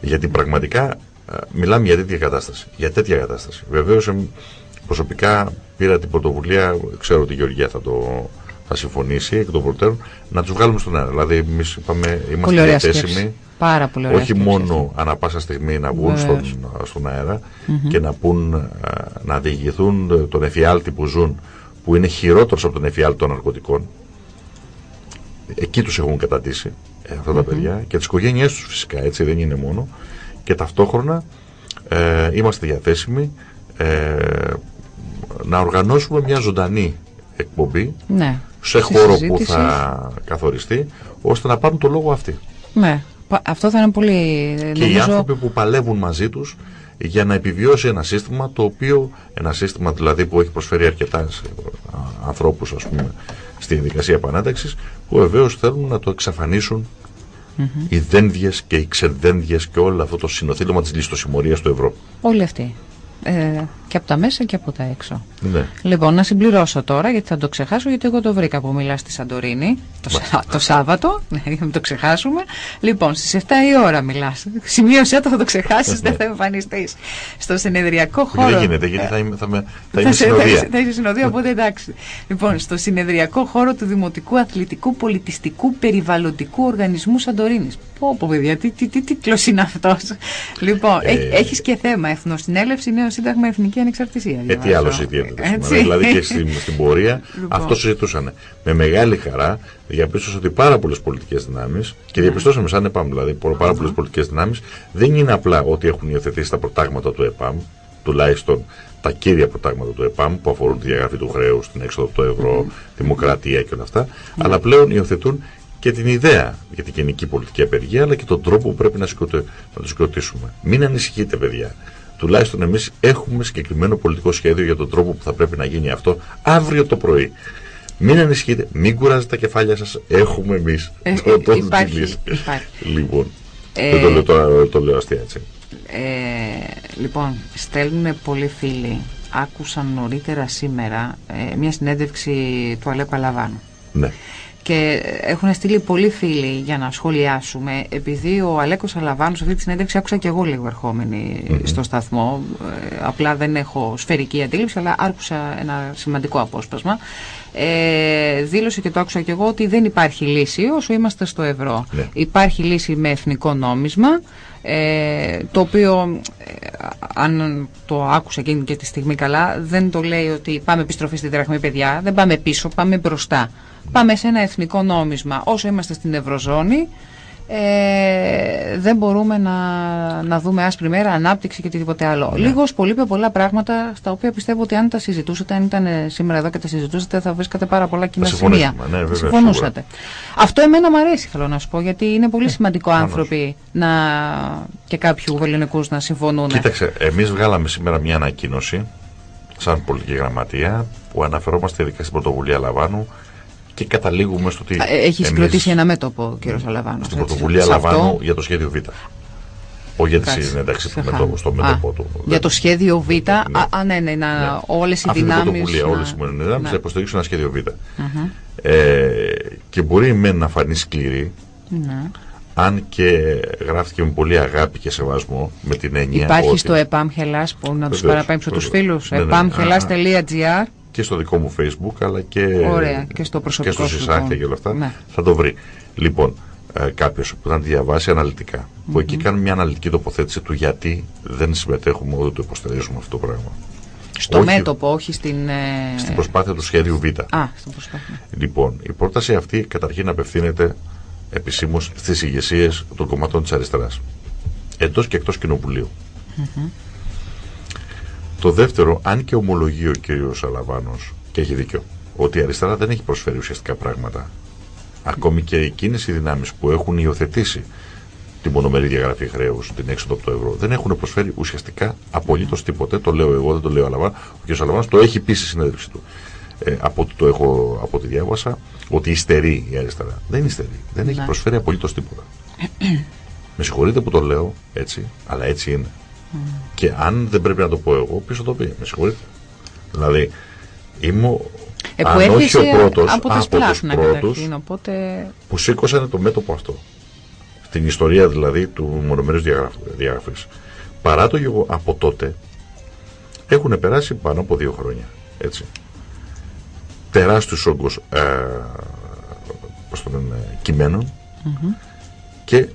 Γιατί πραγματικά ε, μιλάμε για τέτοια κατάσταση. Για τέτοια κατάσταση. Βεβαίως, προσωπικά πήρα την πρωτοβουλία, ξέρω ότι η Γεωργία θα το θα συμφωνήσει εκ των προτέρων, να τους βγάλουμε στον αέρα. Δηλαδή, εμείς είπαμε, Πολύ είμαστε ωραία διαθέσιμοι σκέψη. Πάρα πολύ ωραία όχι σκέψη μόνο ανά πάσα στιγμή να βγουν στον, Βεβαίως. στον αέρα και να, πούν, ε, να διηγηθούν τον εφιάλτη που ζουν, που είναι χειρότερος από τον εφιάλτη των ναρκωτικών. Εκεί τους έχουν κατατήσει ε, αυτά τα παιδιά και τις οικογένειές τους φυσικά, έτσι δεν είναι μόνο. Και ταυτόχρονα ε, είμαστε διαθέσιμοι ε, να οργανώσουμε μια ζωντανή εκπομπή Ναι. σε Στη χώρο που συζήτηση. θα καθοριστεί, ώστε να πάρουν το λόγο αυτοί. Ναι. Πα- Αυτό θα είναι πολύ. και οι νομίζω, άνθρωποι που παλεύουν μαζί τους για να επιβιώσει ένα σύστημα το οποίο, ένα σύστημα δηλαδή που έχει προσφέρει αρκετά σε α, ανθρώπους ας πούμε στη διαδικασία επανάταξης που βεβαίως θέλουν να το εξαφανίσουν οι δένδιες και οι ξεδένδιες και όλο αυτό το συνοθήλωμα της ληστοσημωρίας του ευρώ. Όλοι αυτοί. Ε, και από τα μέσα και από τα έξω. Ναι. Λοιπόν, να συμπληρώσω τώρα, γιατί θα το ξεχάσω, γιατί εγώ το βρήκα που μιλάς στη Σαντορίνη το, Σα- το Σάββατο. Ναι, για να μην το ξεχάσουμε. Λοιπόν, στις 7 η ώρα μιλάς. Σημείωσέ το, θα το ξεχάσεις, δεν θα εμφανιστείς. Στο συνεδριακό χώρο. Δεν γίνεται γιατί θα είμαι, θα είμαι, θα είμαι θα, σε- θα, συνοδεία. είσαι- θα είσαι συνοδεία, οπότε εντάξει. Λοιπόν, στο συνεδριακό χώρο του Δημοτικού Αθλητικού Πολιτιστικού Περιβαλλοντικού Οργανισμού Σαντορίνης. Πω, πω, παιδιά, τι, τι, τι τίτλος είναι αυτός. Λοιπόν, Ε, έχεις και θέμα. Εθνοσυνέλευση, νέο Σύνταγμα, Εθνικής Ανεξαρτησία. Ε, τι διαβάζω. άλλο συζητιέται σήμερα. Έτσι. Δηλαδή και στην, στην πορεία Λοιπόν. αυτό συζητούσαν. Με μεγάλη χαρά διαπίστωσα ότι πάρα πολλές πολιτικές δυνάμεις και διαπιστώσαμε σαν ΕΠΑΜ δηλαδή πάρα πολλές πολιτικές δυνάμεις δεν είναι απλά ότι έχουν υιοθετήσει τα προτάγματα του ΕΠΑΜ, τουλάχιστον τα κύρια προτάγματα του ΕΠΑΜ που αφορούν τη διαγραφή του χρέους, την έξοδο από το ευρώ, δημοκρατία και όλα αυτά, αλλά πλέον υιοθετούν και την ιδέα για την γενική πολιτική απεργία, αλλά και τον τρόπο που πρέπει να, συγκροτε- να το συγκροτήσουμε. Μην ανησυχείτε, παιδιά. Τουλάχιστον εμείς έχουμε συγκεκριμένο πολιτικό σχέδιο για τον τρόπο που θα πρέπει να γίνει αυτό αύριο το πρωί. Μην ανησυχείτε, μην κουράζετε τα κεφάλια σας. Έχουμε εμείς Ε, το, το, υπάρχει, τη λύση. υπάρχει. Λοιπόν, Ε, δεν το λέω τώρα, το λέω αστεία έτσι. Ε, λοιπόν, στέλνουν πολλοί φίλοι. Άκουσαν νωρίτερα σήμερα ε, μια συνέντευξη του Αλέπα Λαβάνου. Ναι. Και έχουν στείλει πολλοί φίλοι για να σχολιάσουμε επειδή ο Αλέκος Αλαβάνος αυτή τη συνέντευξη άκουσα και εγώ λίγο στο σταθμό. Ε, απλά δεν έχω σφαιρική αντίληψη αλλά άκουσα ένα σημαντικό απόσπασμα. Ε, δήλωσε και το άκουσα και εγώ ότι δεν υπάρχει λύση όσο είμαστε στο ευρώ. Ναι. υπάρχει λύση με εθνικό νόμισμα ε, το οποίο ε, αν το άκουσα εκείνη και τη στιγμή καλά δεν το λέει ότι πάμε επιστροφή στη δραχμή παιδιά. Δεν πάμε πίσω, πάμε μπροστά. Πάμε σε ένα εθνικό νόμισμα. Όσο είμαστε στην Ευρωζώνη ε, δεν μπορούμε να, να δούμε άσπρη μέρα, ανάπτυξη και οτιδήποτε άλλο. Ναι. Λίγος πολύ είπε πολλά πράγματα στα οποία πιστεύω ότι αν τα συζητούσατε, αν ήταν σήμερα εδώ και τα συζητούσατε, θα βρίσκατε πάρα πολλά κοινά Θα σημεία. συμφωνήσουμε, ναι, βέβαια, Συμφωνούσατε. Αυτό εμένα μου αρέσει, θέλω να σου πω, γιατί είναι πολύ σημαντικό προφανώς. άνθρωποι να, και κάποιου ελληνικού να συμφωνούν. Κοίταξε, εμείς βγάλαμε σήμερα μια ανακοίνωση σαν πολιτική γραμματεία που αναφερόμαστε ειδικά στην πρωτοβουλία Λαβάνου και καταλήγουμε στο ότι. Ε, Έχεις εμείς συγκροτήσει ένα μέτωπο ο κύριο Αλαβάνο. Στην πρωτοβουλία Λαβάνου για το σχέδιο Β. Όχι για τη Εντάξει, συνένταξη του ξεχάνω. μέτωπο, στο Α, μέτωπο του. Για το σχέδιο Β. Ναι. Α, α, ναι, ναι, να, Ναι. όλες οι Αυτή την δυνάμεις... πρωτοβουλία, να- όλες οι δυνάμεις ναι. θα υποστηρίξουν ένα σχέδιο Β. Ε, και μπορεί μεν να φανεί σκληρή, Ναι. αν και γράφτηκε με πολύ αγάπη και σεβασμό, με την έννοια. Υπάρχει ότι στο ΕΠΑΜ-Χελάς που να τους Βεβαίως, παραπέμψω τους βεβαίως. φίλους. Ναι, ναι, ναι. epamhellas.gr και στο δικό μου facebook αλλά και, Ωραία, και στο προσωπικό και στο σου Σισάκια το- και όλα αυτά ναι. θα το βρει. Λοιπόν, ε, κάποιος που θα τη διαβάσει αναλυτικά, που εκεί κάνουμε μια αναλυτική τοποθέτηση του γιατί δεν συμμετέχουμε ούτε το υποστηρίζουμε αυτό το πράγμα. Στο Όχι. μέτωπο, όχι στην... ε, Στην προσπάθεια του σχέδιου Β. Α, στην προσπάθεια. Λοιπόν, η πρόταση αυτή καταρχήν απευθύνεται επισήμως στις ηγεσίες των κομματών της αριστεράς. Εντός και εκτός κοινοβουλίου. Το δεύτερο, αν και ομολογεί ο κύριος Αλαβάνος, και έχει δίκιο, ότι η αριστερά δεν έχει προσφέρει ουσιαστικά πράγματα. Ακόμη και εκείνες οι δυνάμεις που έχουν υιοθετήσει την μονομερή διαγραφή χρέους, την έξοδο από το ευρώ, δεν έχουν προσφέρει ουσιαστικά απολύτως τίποτε. Το λέω εγώ, δεν το λέω ο Αλαβάνο. Ο κ. Αλαβάνος το έχει πει στη συνέντευξη του. Ε, από ό,τι το έχω, από ό,τι διάβασα, ότι υστερεί η αριστερά. Δεν υστερεί. Δεν έχει Ναι. προσφέρει απολύτως τίποτα. Με συγχωρείτε που το λέω έτσι, αλλά έτσι είναι. Και αν δεν πρέπει να το πω εγώ, ποιο θα το πει. Με συγχωρείτε. Δηλαδή, είμαι ο- Ε, που αν όχι έρχεσαι ο πρώτος, από τα τους σπλάχνα πρώτους καταρχήν, οπότε... που σήκωσαν το μέτωπο αυτό. Στην ιστορία δηλαδή του μονομερούς διαγραφής. Παρά το γεγονό από τότε έχουν περάσει πάνω από δύο χρόνια. Έτσι. Τεράστιους όγκους ε, πώς το λένε, κειμένων και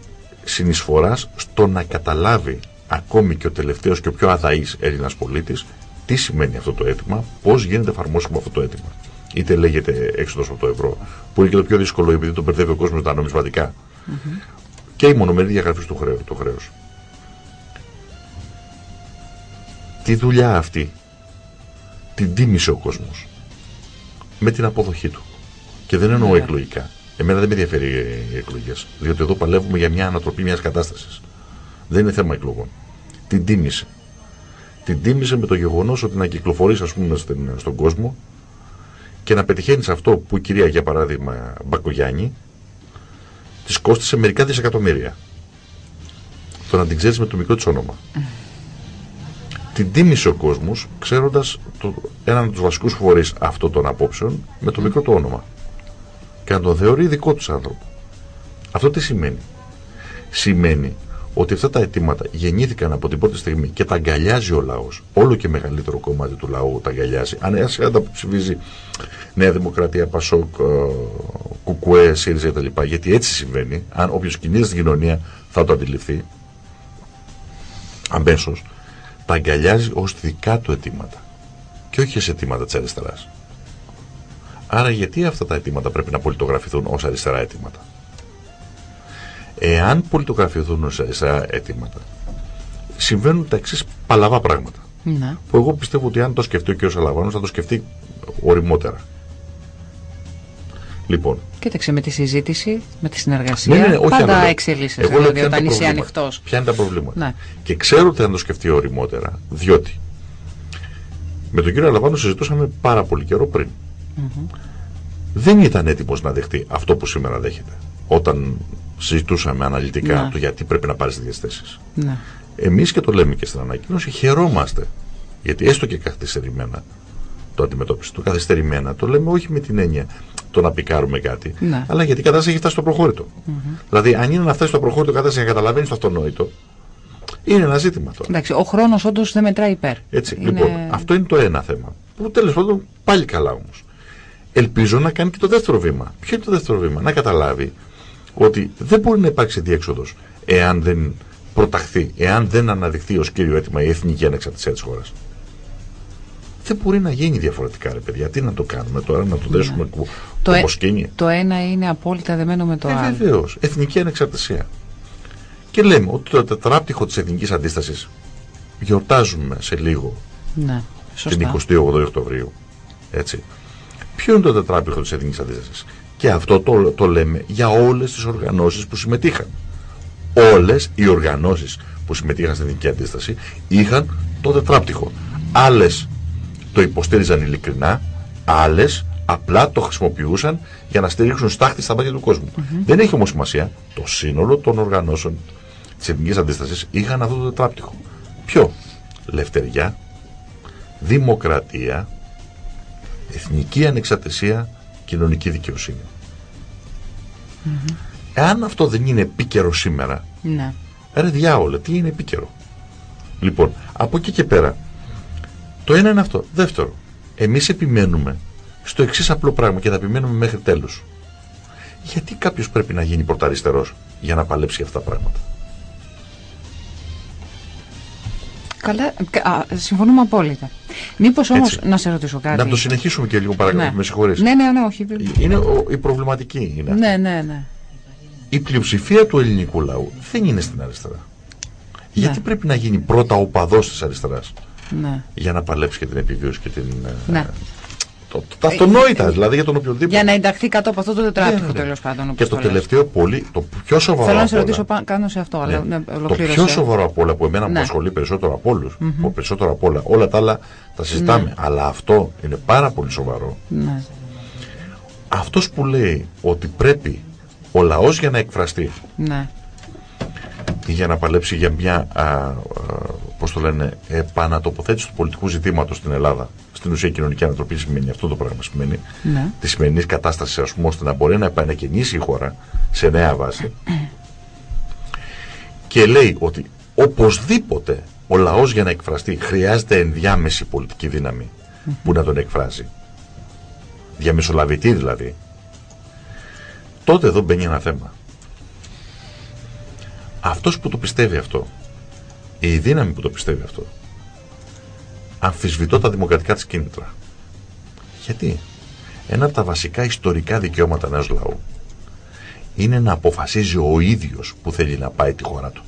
συνεισφοράς στο να καταλάβει ακόμη και ο τελευταίος και ο πιο αδαής Έλληνας πολίτης τι σημαίνει αυτό το αίτημα, πώς γίνεται εφαρμόσιμο αυτό το αίτημα. Είτε λέγεται έξοδος από το ευρώ, που είναι και το πιο δύσκολο επειδή το μπερδεύει ο κόσμος τα νομισματικά. Και η μονομερή διαγραφή του, χρέου, του χρέους. Τη δουλειά αυτή την τίμησε ο κόσμος με την αποδοχή του. Και δεν εννοώ Ναι. εκλογικά. Εμένα δεν με ενδιαφέρει οι εκλογές. Διότι εδώ παλεύουμε για μια ανατροπή μιας κατάστασης. Δεν είναι θέμα εκλογών. Την τίμησε. Την τίμησε με το γεγονός ότι να κυκλοφορείς, ας πούμε, στην, στον κόσμο και να πετυχαίνεις αυτό που η κυρία, για παράδειγμα, Μπακογιάννη, της κόστησε μερικά δισεκατομμύρια. Το να την ξέρεις με το μικρό της όνομα. Την τίμησε ο κόσμος, ξέροντας έναν από τους βασικούς φορείς αυτών των απόψεων με το μικρό του όνομα. Και να τον θεωρεί δικό τους άνθρωπο. Αυτό τι σημαίνει; Σημαίνει ότι αυτά τα αιτήματα γεννήθηκαν από την πρώτη στιγμή και τα αγκαλιάζει ο λαός. Όλο και μεγαλύτερο κομμάτι του λαού τα αγκαλιάζει. Αν έτσι τα ψηφίζει Νέα Δημοκρατία, Πασόκ, ε, Κουκουέ, ΣΥΡΙΖΑ κτλ. Γιατί έτσι συμβαίνει. Αν όποιος κινείται στην κοινωνία θα το αντιληφθεί αμέσως. Τα αγκαλιάζει ως δικά του αιτήματα. Και όχι σε αιτήματα της αριστεράς. Άρα γιατί αυτά τα αιτήματα πρέπει να πολιτογραφηθούν ως αριστερά αιτήματα; Εάν πολιτογραφηθούν ως αριστερά αιτήματα, συμβαίνουν τα εξής παλαβά πράγματα. Ναι. Που εγώ πιστεύω ότι αν το σκεφτεί ο κ. Σαλαβάνος θα το σκεφτεί οριμότερα. Λοιπόν, Κοίταξε με τη συζήτηση, με τη συνεργασία. ναι, ναι, όχι πάντα άλλο λέω. εξελίσσεσαι. Εγώ λέω Δηλαδή, ποια είναι όταν τα είσαι προβλήματα. ανοιχτός. Ποια είναι τα προβλήματα. Ναι. Και ξέρω ότι θα το σκεφτεί οριμότερα, διότι με τον κύριο Αλαβάνο συζητούσαμε πάρα πολύ καιρό πριν. Δεν ήταν έτοιμος να δεχτεί αυτό που σήμερα δέχεται. Όταν συζητούσαμε αναλυτικά Ναι. το γιατί πρέπει να πάρεις τέτοιες θέσεις. Ναι. Εμείς και το λέμε και στην ανακοίνωση, χαιρόμαστε. Γιατί έστω και καθυστερημένα το αντιμετώπιση. Το καθυστερημένα το λέμε όχι με την έννοια το να πικάρουμε κάτι, Ναι. αλλά γιατί η κατάσταση έχει φτάσει στο προχώρητο. Δηλαδή, αν είναι να φτάσει στο προχώρητο κατάσταση και να καταλαβαίνεις το αυτονόητο, είναι ένα ζήτημα τώρα. Εντάξει, ο χρόνος όντως δεν μετράει υπέρ. Έτσι, Είναι- λοιπόν, αυτό είναι το ένα θέμα. Που τέλος πάντων πάλι καλά όμως. Ελπίζω να κάνει και το δεύτερο βήμα. Ποιο είναι το δεύτερο βήμα, να καταλάβει ότι δεν μπορεί να υπάρξει διέξοδος εάν δεν προταχθεί, εάν δεν αναδειχθεί ως κύριο αίτημα η εθνική ανεξαρτησία της χώρας. Δεν μπορεί να γίνει διαφορετικά, ρε παιδιά. Τι να το κάνουμε τώρα, να το δέσουμε ναι. Το, ε- κοσκίνη. το ένα είναι απόλυτα δεμένο με το Ε, άλλο. Βεβαίως. Εθνική ανεξαρτησία. Και λέμε ότι το τετράπτυχο της εθνικής αντίστασης γιορτάζουμε σε λίγο Ναι, σωστά. την 28 Οκτωβρίου. Έτσι. Ποιο είναι το τετράπτυχο της εθνικής αντίστασης; Και αυτό το, το λέμε για όλες τις οργανώσεις που συμμετείχαν. Όλες οι οργανώσεις που συμμετείχαν στην εθνική αντίσταση είχαν το τετράπτυχο. Άλλες το υποστήριζαν ειλικρινά, άλλες απλά το χρησιμοποιούσαν για να στηρίξουν στάχτη στα μάτια του κόσμου. Δεν έχει όμως σημασία. Το σύνολο των οργανώσεων της εθνικής αντίστασης είχαν αυτό το τετράπτυχο. Ποιο; Λευτεριά, δημοκρατία, εθνική ανεξαρτησία, κοινωνική δικαιοσύνη. Εάν αυτό δεν είναι επίκαιρο σήμερα, Ναι. ρε διάολε, τι είναι επίκαιρο; Λοιπόν, από εκεί και πέρα, το ένα είναι αυτό. Δεύτερο, εμείς επιμένουμε στο εξής απλό πράγμα και θα επιμένουμε μέχρι τέλους. Γιατί κάποιος πρέπει να γίνει πρωταριστερός για να παλέψει για αυτά τα πράγματα; Καλά, κα- α, συμφωνούμε απόλυτα. Μήπως όμως, Έτσι. να σε ρωτήσω κάτι. Να το συνεχίσουμε και λίγο παρακάτω, Ναι. με συγχωρείς. Ναι, ναι, ναι, όχι. Είναι ο- η προβληματική. Είναι αυτή. Ναι, ναι, ναι. η πλειοψηφία του ελληνικού λαού δεν είναι στην αριστερά. Γιατί πρέπει να γίνει πρώτα ο παδός της αριστεράς ναι. για να παλέψει και την επιβίωση και την. ε, Ναι. Το, το, τα αυτονόητα δηλαδή για τον οποιοδήποτε. Για να ενταχθεί κάτω από αυτό το τετράπτυχο Ναι, ναι, ναι. τέλος πάντων. όπως Και το λες. τελευταίο πολύ, το πιο σοβαρό. Θέλω να απ' σε όλα, ρωτήσω πα- κάνω σε αυτό, αλλά ναι, ναι, το ολοκλήρωσε. πιο σοβαρό από όλα που εμένα μου Ναι. απασχολεί περισσότερο από όλους, περισσότερο από όλα, όλα τα άλλα τα συζητάμε. Ναι. Αλλά αυτό είναι πάρα πολύ σοβαρό. Ναι. Αυτός που λέει ότι πρέπει ο λαός για να εκφραστεί Ναι. ή για να παλέψει για μια α, α, πώς το λένε, επανατοποθέτηση του πολιτικού ζητήματος στην Ελλάδα. Στην ουσία η κοινωνική ανατροπή σημαίνει αυτό το πράγμα σημαίνει. Ναι. Τη σημερινή κατάσταση, ας πούμε, ώστε να μπορεί να επανεκκινήσει η χώρα σε νέα βάση. και λέει ότι οπωσδήποτε ο λαός για να εκφραστεί χρειάζεται ενδιάμεση πολιτική δύναμη που να τον εκφράζει. Διαμεσολαβητή δηλαδή. Τότε εδώ μπαίνει ένα θέμα. Αυτός που το πιστεύει αυτό, η δύναμη που το πιστεύει αυτό, αμφισβητώ τα δημοκρατικά της κίνητρα. Γιατί; Ένα από τα βασικά ιστορικά δικαιώματα ενός λαού είναι να αποφασίζει ο ίδιος που θέλει να πάει τη χώρα του.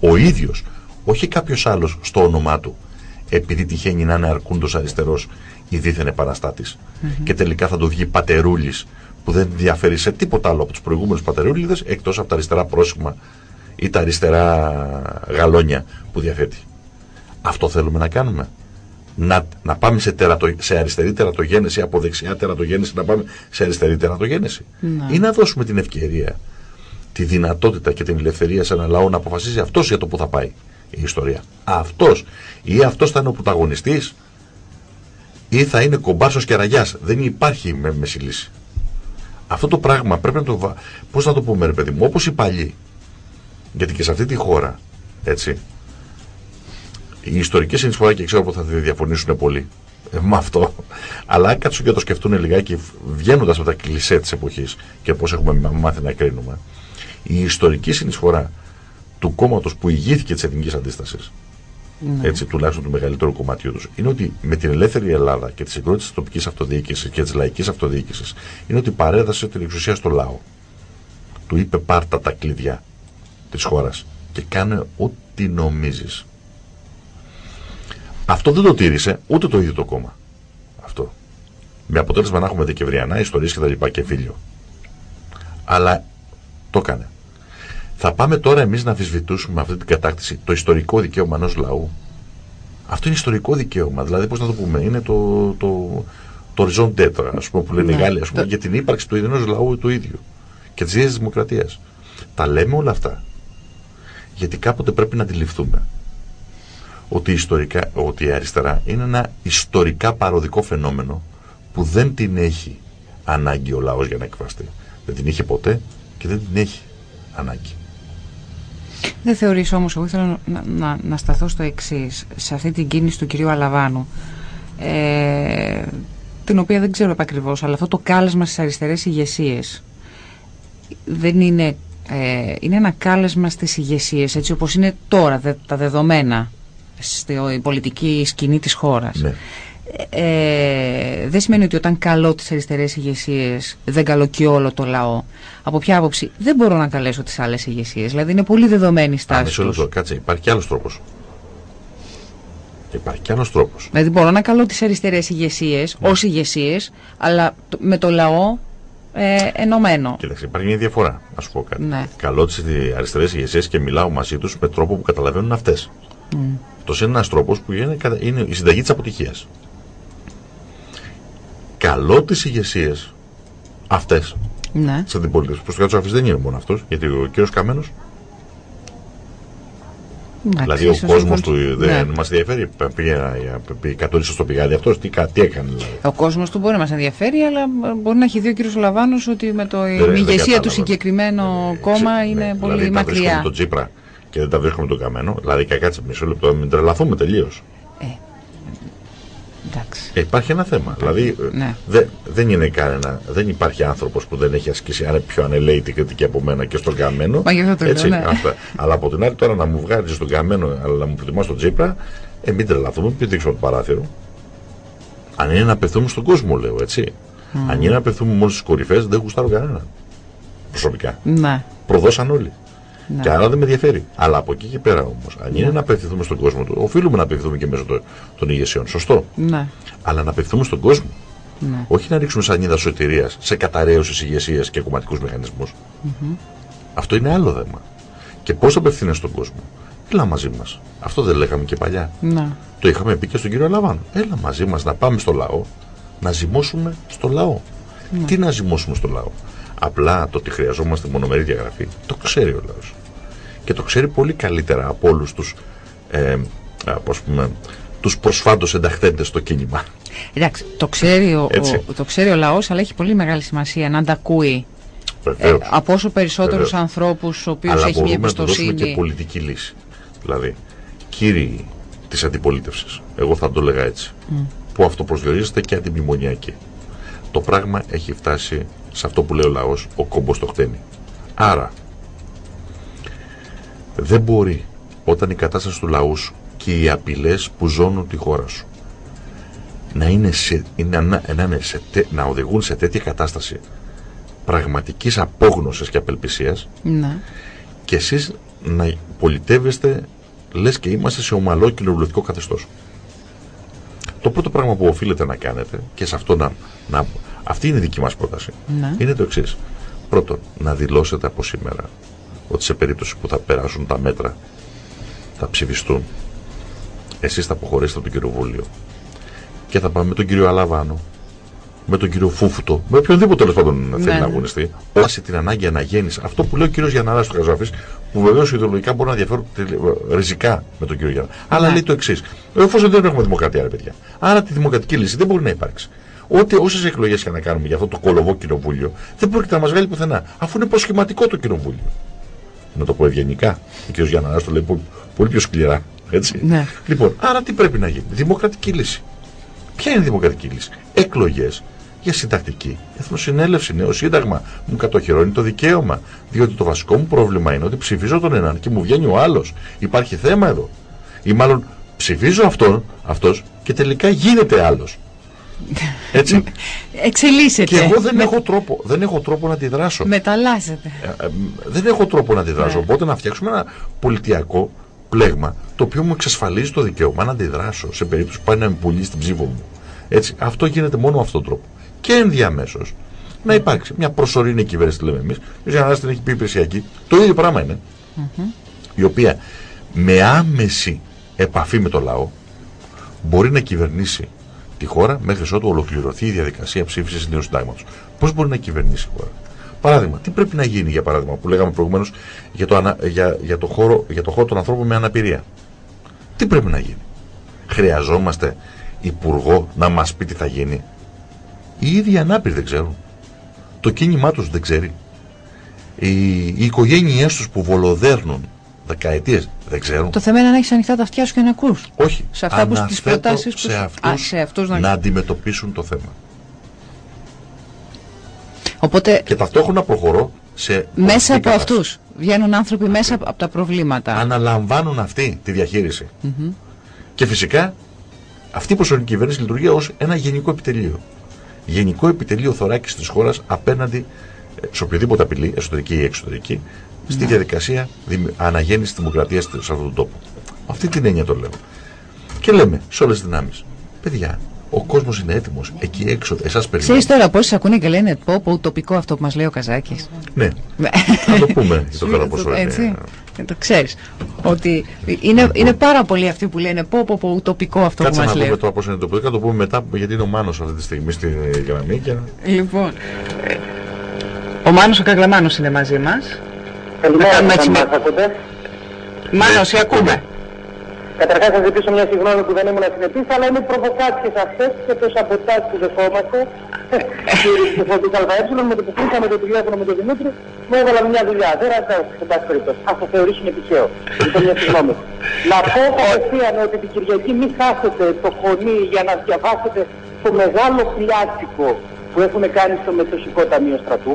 Ο ίδιος, όχι κάποιος άλλος στο όνομά του, επειδή τυχαίνει να είναι αρκούντος αριστερός ή δίθεν επαναστάτης. Και τελικά θα του βγει πατερούλης που δεν διαφέρει σε τίποτα άλλο από τους προηγούμενους πατερούλιδες εκτός από τα αριστερά πρόσημα ή τα αριστερά γαλόνια που διαθέτει. Αυτό θέλουμε να κάνουμε. Να, να πάμε σε, τερατο, σε αριστερή τερατογένεση, από δεξιά τερατογένεση να πάμε σε αριστερή τερατογένεση. Ναι. Ή να δώσουμε την ευκαιρία, τη δυνατότητα και την ελευθερία σε ένα λαό να αποφασίζει αυτός για το που θα πάει η ιστορία. Αυτός. Ή αυτός θα είναι ο πρωταγωνιστής ή θα είναι κομπάρσος και ραγιάς. Δεν υπάρχει με, μέση λύση. Αυτό το πράγμα πρέπει να το... βα- Πώς να το πούμε ρε παιδί μου, όπως οι παλιοί. Γιατί και σε αυτή τη χώρα, έτσι, η ιστορική συνεισφορά και ξέρω ότι θα διαφωνήσουν πολύ ε, με αυτό. Αλλά αν κάτσουν και το σκεφτούν λιγάκι, βγαίνοντας από τα κλισέ της εποχής και πώς έχουμε μ- μάθει να κρίνουμε, η ιστορική συνεισφορά του κόμματος που ηγήθηκε της εθνικής αντίστασης, Ναι. έτσι τουλάχιστον του μεγαλύτερου κομματιού τους, είναι ότι με την ελεύθερη Ελλάδα και τη συγκρότηση της τοπικής αυτοδιοίκησης και της λαϊκής αυτοδιοίκησης, είναι ότι παρέδασε την εξουσία στο λαό. Του είπε πάρτα τα κλειδιά της χώρας και κάνε ό,τι νομίζεις. Αυτό δεν το τήρησε ούτε το ίδιο το κόμμα. Αυτό. Με αποτέλεσμα να έχουμε δεκεμβριανά ιστορίες και τα λοιπά και φίλιο. Αλλά το έκανε. Θα πάμε τώρα εμείς να αμφισβητούσουμε με αυτή την κατάκτηση το ιστορικό δικαίωμα ενός λαού. Αυτό είναι ιστορικό δικαίωμα. Δηλαδή, πώς να το πούμε, είναι το, το, το οριζόν τέτρα, ας πούμε, που λένε οι Ναι. Γάλλοι, ας πούμε, Το- για την ύπαρξη του ενός λαού του ίδιου και της ίδιας δημοκρατίας. Τα λέμε όλα αυτά. Γιατί κάποτε πρέπει να αντιληφθούμε ότι, ιστορικά, ότι η αριστερά είναι ένα ιστορικά παροδικό φαινόμενο που δεν την έχει ανάγκη ο λαός για να εκφραστεί. Δεν την είχε ποτέ και δεν την έχει ανάγκη. Δεν θεωρείς όμως, εγώ ήθελα να, να, να σταθώ στο εξής σε αυτή την κίνηση του κυρίου Αλαβάνου, ε, την οποία δεν ξέρω επακριβώς, αλλά αυτό το κάλεσμα στις αριστερές ηγεσίες. δεν είναι, ε, είναι ένα κάλεσμα στις ηγεσίες, έτσι όπως είναι τώρα τα δεδομένα στη πολιτική σκηνή της χώρας. Ναι. Ε, δεν σημαίνει ότι όταν καλώ τις αριστερές ηγεσίες δεν καλώ και όλο το λαό. Από ποια άποψη δεν μπορώ να καλέσω τις άλλες ηγεσίες. Δηλαδή είναι πολύ δεδομένη η στάση Μισό λεπτό, κάτσε, υπάρχει κι άλλος τρόπος. Υπάρχει κι άλλος τρόπος. Δηλαδή μπορώ να καλώ τις αριστερές ηγεσίες ναι. ως ηγεσίες, αλλά με το λαό ε, ενωμένο. Κοίταξε, υπάρχει μια διαφορά, να σου πω κάτι. Ναι. Καλώ τις αριστερές ηγεσίες και μιλάω μαζί τους με τρόπο που καταλαβαίνουν αυτές. Mm. Αυτό είναι ένας τρόπος που είναι, είναι η συνταγή της αποτυχίας καλό τις ηγεσίες αυτές ναι. τη αντιπολίτευση. Προς το κάτω δεν είναι μόνο αυτός, γιατί ο κύριος Καμένο. Δηλαδή ο κόσμος του δεν ναι. μας ενδιαφέρει. Πήγε κατόρισε στο πηγάδι αυτός, τι, τι έκανε δηλαδή. Ο κόσμος του μπορεί να μας ενδιαφέρει, αλλά μπορεί να έχει δει ο κύριος Λαβάνο ότι με το δεν, ηγεσία του συγκεκριμένο ε, κόμμα είναι ναι, πολύ δηλαδή, μακριά. Τα τον Τσίπρα και δεν τα βρίσκουμε τον Καμένο. Δηλαδή, κάτσε μισό λεπτό, μην τρελαθούμε τελείως. Ε, υπάρχει ένα θέμα. Δηλαδή ναι. δεν, είναι κανένα, δεν υπάρχει άνθρωπος που δεν έχει ασκήσει πιο ανελαίτη κριτική από μένα και στον καμένο. Μα έτσι, ναι. Αλλά από την άλλη τώρα να μου βγάζει στον καμένο, αλλά να μου προτιμά τον Τζίπρα, ε, μην τρελαθούμε, μην δείξουμε το παράθυρο. Αν είναι να απευθύνουμε στον κόσμο, λέω έτσι. Mm. Αν είναι να απευθύνουμε μόνο στις κορυφέ, δεν γουστάρω κανένα. Προσωπικά. Ναι. Προδώσαν όλοι. Ναι. Και άρα δεν με ενδιαφέρει. Αλλά από εκεί και πέρα όμως, αν είναι ναι. να απευθυνθούμε στον κόσμο του, οφείλουμε να απευθυνθούμε και μέσω των ηγεσιών. Σωστό. Ναι. Αλλά να απευθυνθούμε στον κόσμο. Ναι. Όχι να ρίξουμε σανίδα σωτηρίας σε καταραίωσης ηγεσίας και κομματικούς μηχανισμούς. Mm-hmm. Αυτό είναι άλλο θέμα. Και πώς απευθύνεσαι στον κόσμο. Έλα μαζί μας. Αυτό δεν λέγαμε και παλιά. Ναι. Το είχαμε πει και στον κύριο Λαβάνο. Έλα μαζί μας να πάμε στο λαό, να ζυμώσουμε στο λαό. Ναι. Τι να ζυμώσουμε στο λαό. Απλά το ότι χρειαζόμαστε μονομερή διαγραφή το ξέρει ο λαός. Και το ξέρει πολύ καλύτερα από όλους τους, ε, πώς πούμε, τους προσφάντως ενταχθέντες στο κίνημα. Εντάξει, το ξέρει ο, ο, το ξέρει ο λαός, αλλά έχει πολύ μεγάλη σημασία να αντακούει ε, από όσο περισσότερους Βεβαίως. ανθρώπους, ο οποίος έχει μια εμπιστοσύνη. Αλλά και πολιτική λύση. Δηλαδή, κύριοι της αντιπολίτευσης, εγώ θα το λέγα έτσι, mm. που αυτό προσδιορίζεται και αντιμνημονιακή. Το πράγμα έχει φτάσει σε αυτό που λέει ο λαός, ο κόμπος το χτένει. Άρα, δεν μπορεί όταν η κατάσταση του λαούς και οι απειλές που ζώνουν τη χώρα σου να, είναι σε, να, να, είναι σε, να οδηγούν σε τέτοια κατάσταση πραγματικής απόγνωσης και απελπισίας ναι. και εσείς να πολιτεύεστε λες και είμαστε σε ομαλό κοινοβουλευτικό καθεστώς. Το πρώτο πράγμα που οφείλετε να κάνετε και σε αυτό να, να αυτή είναι η δική μας πρόταση. Ναι. Είναι το εξής. Πρώτον, να δηλώσετε από σήμερα ότι σε περίπτωση που θα περάσουν τα μέτρα, θα ψηφιστούν, εσείς θα αποχωρήσετε από το κοινοβούλιο και θα πάμε με τον κύριο Αλαβάνο, με τον κύριο Φούφουτο, με οποιονδήποτε τέλος πάντων ναι. θέλει να αγωνιστεί, ώστε την ανάγκη αναγέννησης. Αυτό που λέει ο κύριος Γιαννάρα του Καζάφη, που βεβαίως ιδεολογικά μπορεί να διαφέρουν ριζικά με τον κύριο Γιαννάρα. Αλλά ναι. λέει το εξής. Εφόσον δεν έχουμε δημοκρατία, ρε παιδιά. Άρα τη δημοκρατική λύση δεν μπορεί να υπάρξει. Ό,τι όσες εκλογές και να κάνουμε για αυτό το κολοβό κοινοβούλιο, δεν πρόκειται να μας βγάλει πουθενά. Αφού είναι προσχηματικό το κοινοβούλιο. Να το πω ευγενικά. Ο κ. Γιάννα το λέει πολύ, πολύ πιο σκληρά. Έτσι. Ναι. Λοιπόν, άρα τι πρέπει να γίνει. Δημοκρατική λύση. Ποια είναι η δημοκρατική λύση; Εκλογές για συντακτική. Εθνοσυνέλευση, νέο σύνταγμα. Μου κατοχυρώνει το δικαίωμα. Διότι το βασικό μου πρόβλημα είναι ότι ψηφίζω τον έναν και μου βγαίνει ο άλλος. Υπάρχει θέμα εδώ. Ή μάλλον ψηφίζω αυτόν, αυτός και τελικά γίνεται άλλος. Έτσι. Εξελίσσεται. Και εγώ δεν, έχω τρόπο, δεν έχω τρόπο να αντιδράσω. Μεταλλάσσεται. Ε, ε, δεν έχω τρόπο να αντιδράσω. Ναι. Οπότε να φτιάξουμε ένα πολιτιακό πλέγμα το οποίο μου εξασφαλίζει το δικαίωμα να αντιδράσω σε περίπτωση που πάει να με πουλήσει την ψήφο μου. Έτσι, αυτό γίνεται μόνο με αυτόν τον τρόπο. Και ενδιαμέσως να υπάρξει μια προσωρινή κυβέρνηση, λέμε εμείς, η Ζανά την έχει πει υπηρεσιακή. Το ίδιο πράγμα είναι. Η οποία με άμεση επαφή με το λαό μπορεί να κυβερνήσει τη χώρα μέχρι ότου ολοκληρωθεί η διαδικασία ψήφισης νέου συντάγματος. Πώς μπορεί να κυβερνήσει η χώρα; Παράδειγμα, τι πρέπει να γίνει για παράδειγμα που λέγαμε προηγουμένως για, το για, για, το χώρο, για το χώρο των ανθρώπων με αναπηρία; Τι πρέπει να γίνει; Χρειαζόμαστε υπουργό να μας πει τι θα γίνει; Οι ίδιοι ανάπηροι δεν ξέρουν. το κίνημά τους δεν ξέρει. Οι, οι οικογένειές τους που βολοδέρνουν δεκαετίες δεν ξέρουν. Το θέμα είναι να έχεις ανοιχτά τα αυτιά σου και να ακούς. Όχι. Σε αυτά που στις Αναθέτω προτάσεις που σε σου- αυτούς, Α, σε αυτούς να- να αντιμετωπίσουν το θέμα. Οπότε Και ταυτόχρονα προχωρώ σε μέσα πολιτική από κατάσταση. αυτούς βγαίνουν άνθρωποι μέσα από από τα προβλήματα. αναλαμβάνουν αυτή τη διαχειριση Και φυσικά αυτή η προσωρινή κυβέρνηση λειτουργεί ως ένα γενικό επιτελείο. Γενικό επιτελείο θωράκης της χώρας απέναντι ε, σε οποιοδήποτε απειλή, εσωτερική ή εξωτερική, στη διαδικασία δημι- αναγέννησης της δημοκρατίας σε αυτόν τον τόπο. Αυτή την έννοια το λέω. Και λέμε σε όλες τις δυνάμεις, παιδιά, ο κόσμος είναι έτοιμος, εκεί έξω, εσάς περιμένει. Ξέρεις τώρα πόσοι ακούνε και λένε πω πω ουτοπικό αυτό που μας λέει ο Καζάκης. Ναι, θα το πούμε για το κατά πόσο Έτσι. είναι. Ε, Το ξέρεις. Ότι είναι, είναι πάρα πολλοί αυτοί που λένε πω πω πω ουτοπικό αυτό Κάτσε που να μας λέει. δούμε τώρα πώς είναι το παιδί, θα το πούμε μετά γιατί είναι ο Μάνος αυτή τη στιγμή στη γραμμή και... Λοιπόν. Ο Μάνος ο Καγκλαμάνος είναι μαζί μας. Καλημέρα, κάνουμε αν έτσι μας με- ακούτε; Μάνος, σε ακούμε. Καταρχάς θα ζητήσω μια συγγνώμη που δεν ήμουν συνεπής, αλλά είναι προβοκάτσιες αυτές και το σαμποτάζ που δεχόμαστε. Κύριε της Φωτής ΑΕ, με το που κλείσαμε το τηλέφωνο με τον Δημήτρη, μου έβαλα μια δουλειά. Δεν ρωτάω, σε πάση περιπτώσει. Ας το θεωρήσουμε τυχαίο. Ζητώ μια συγγνώμη. Να πω κατευθείαν ότι την Κυριακή μην χάσετε το φωνή για να διαβάσετε το μεγάλο πλιάτσικο που έχουν κάνει στο Μετοχικό Ταμείο Στρατού.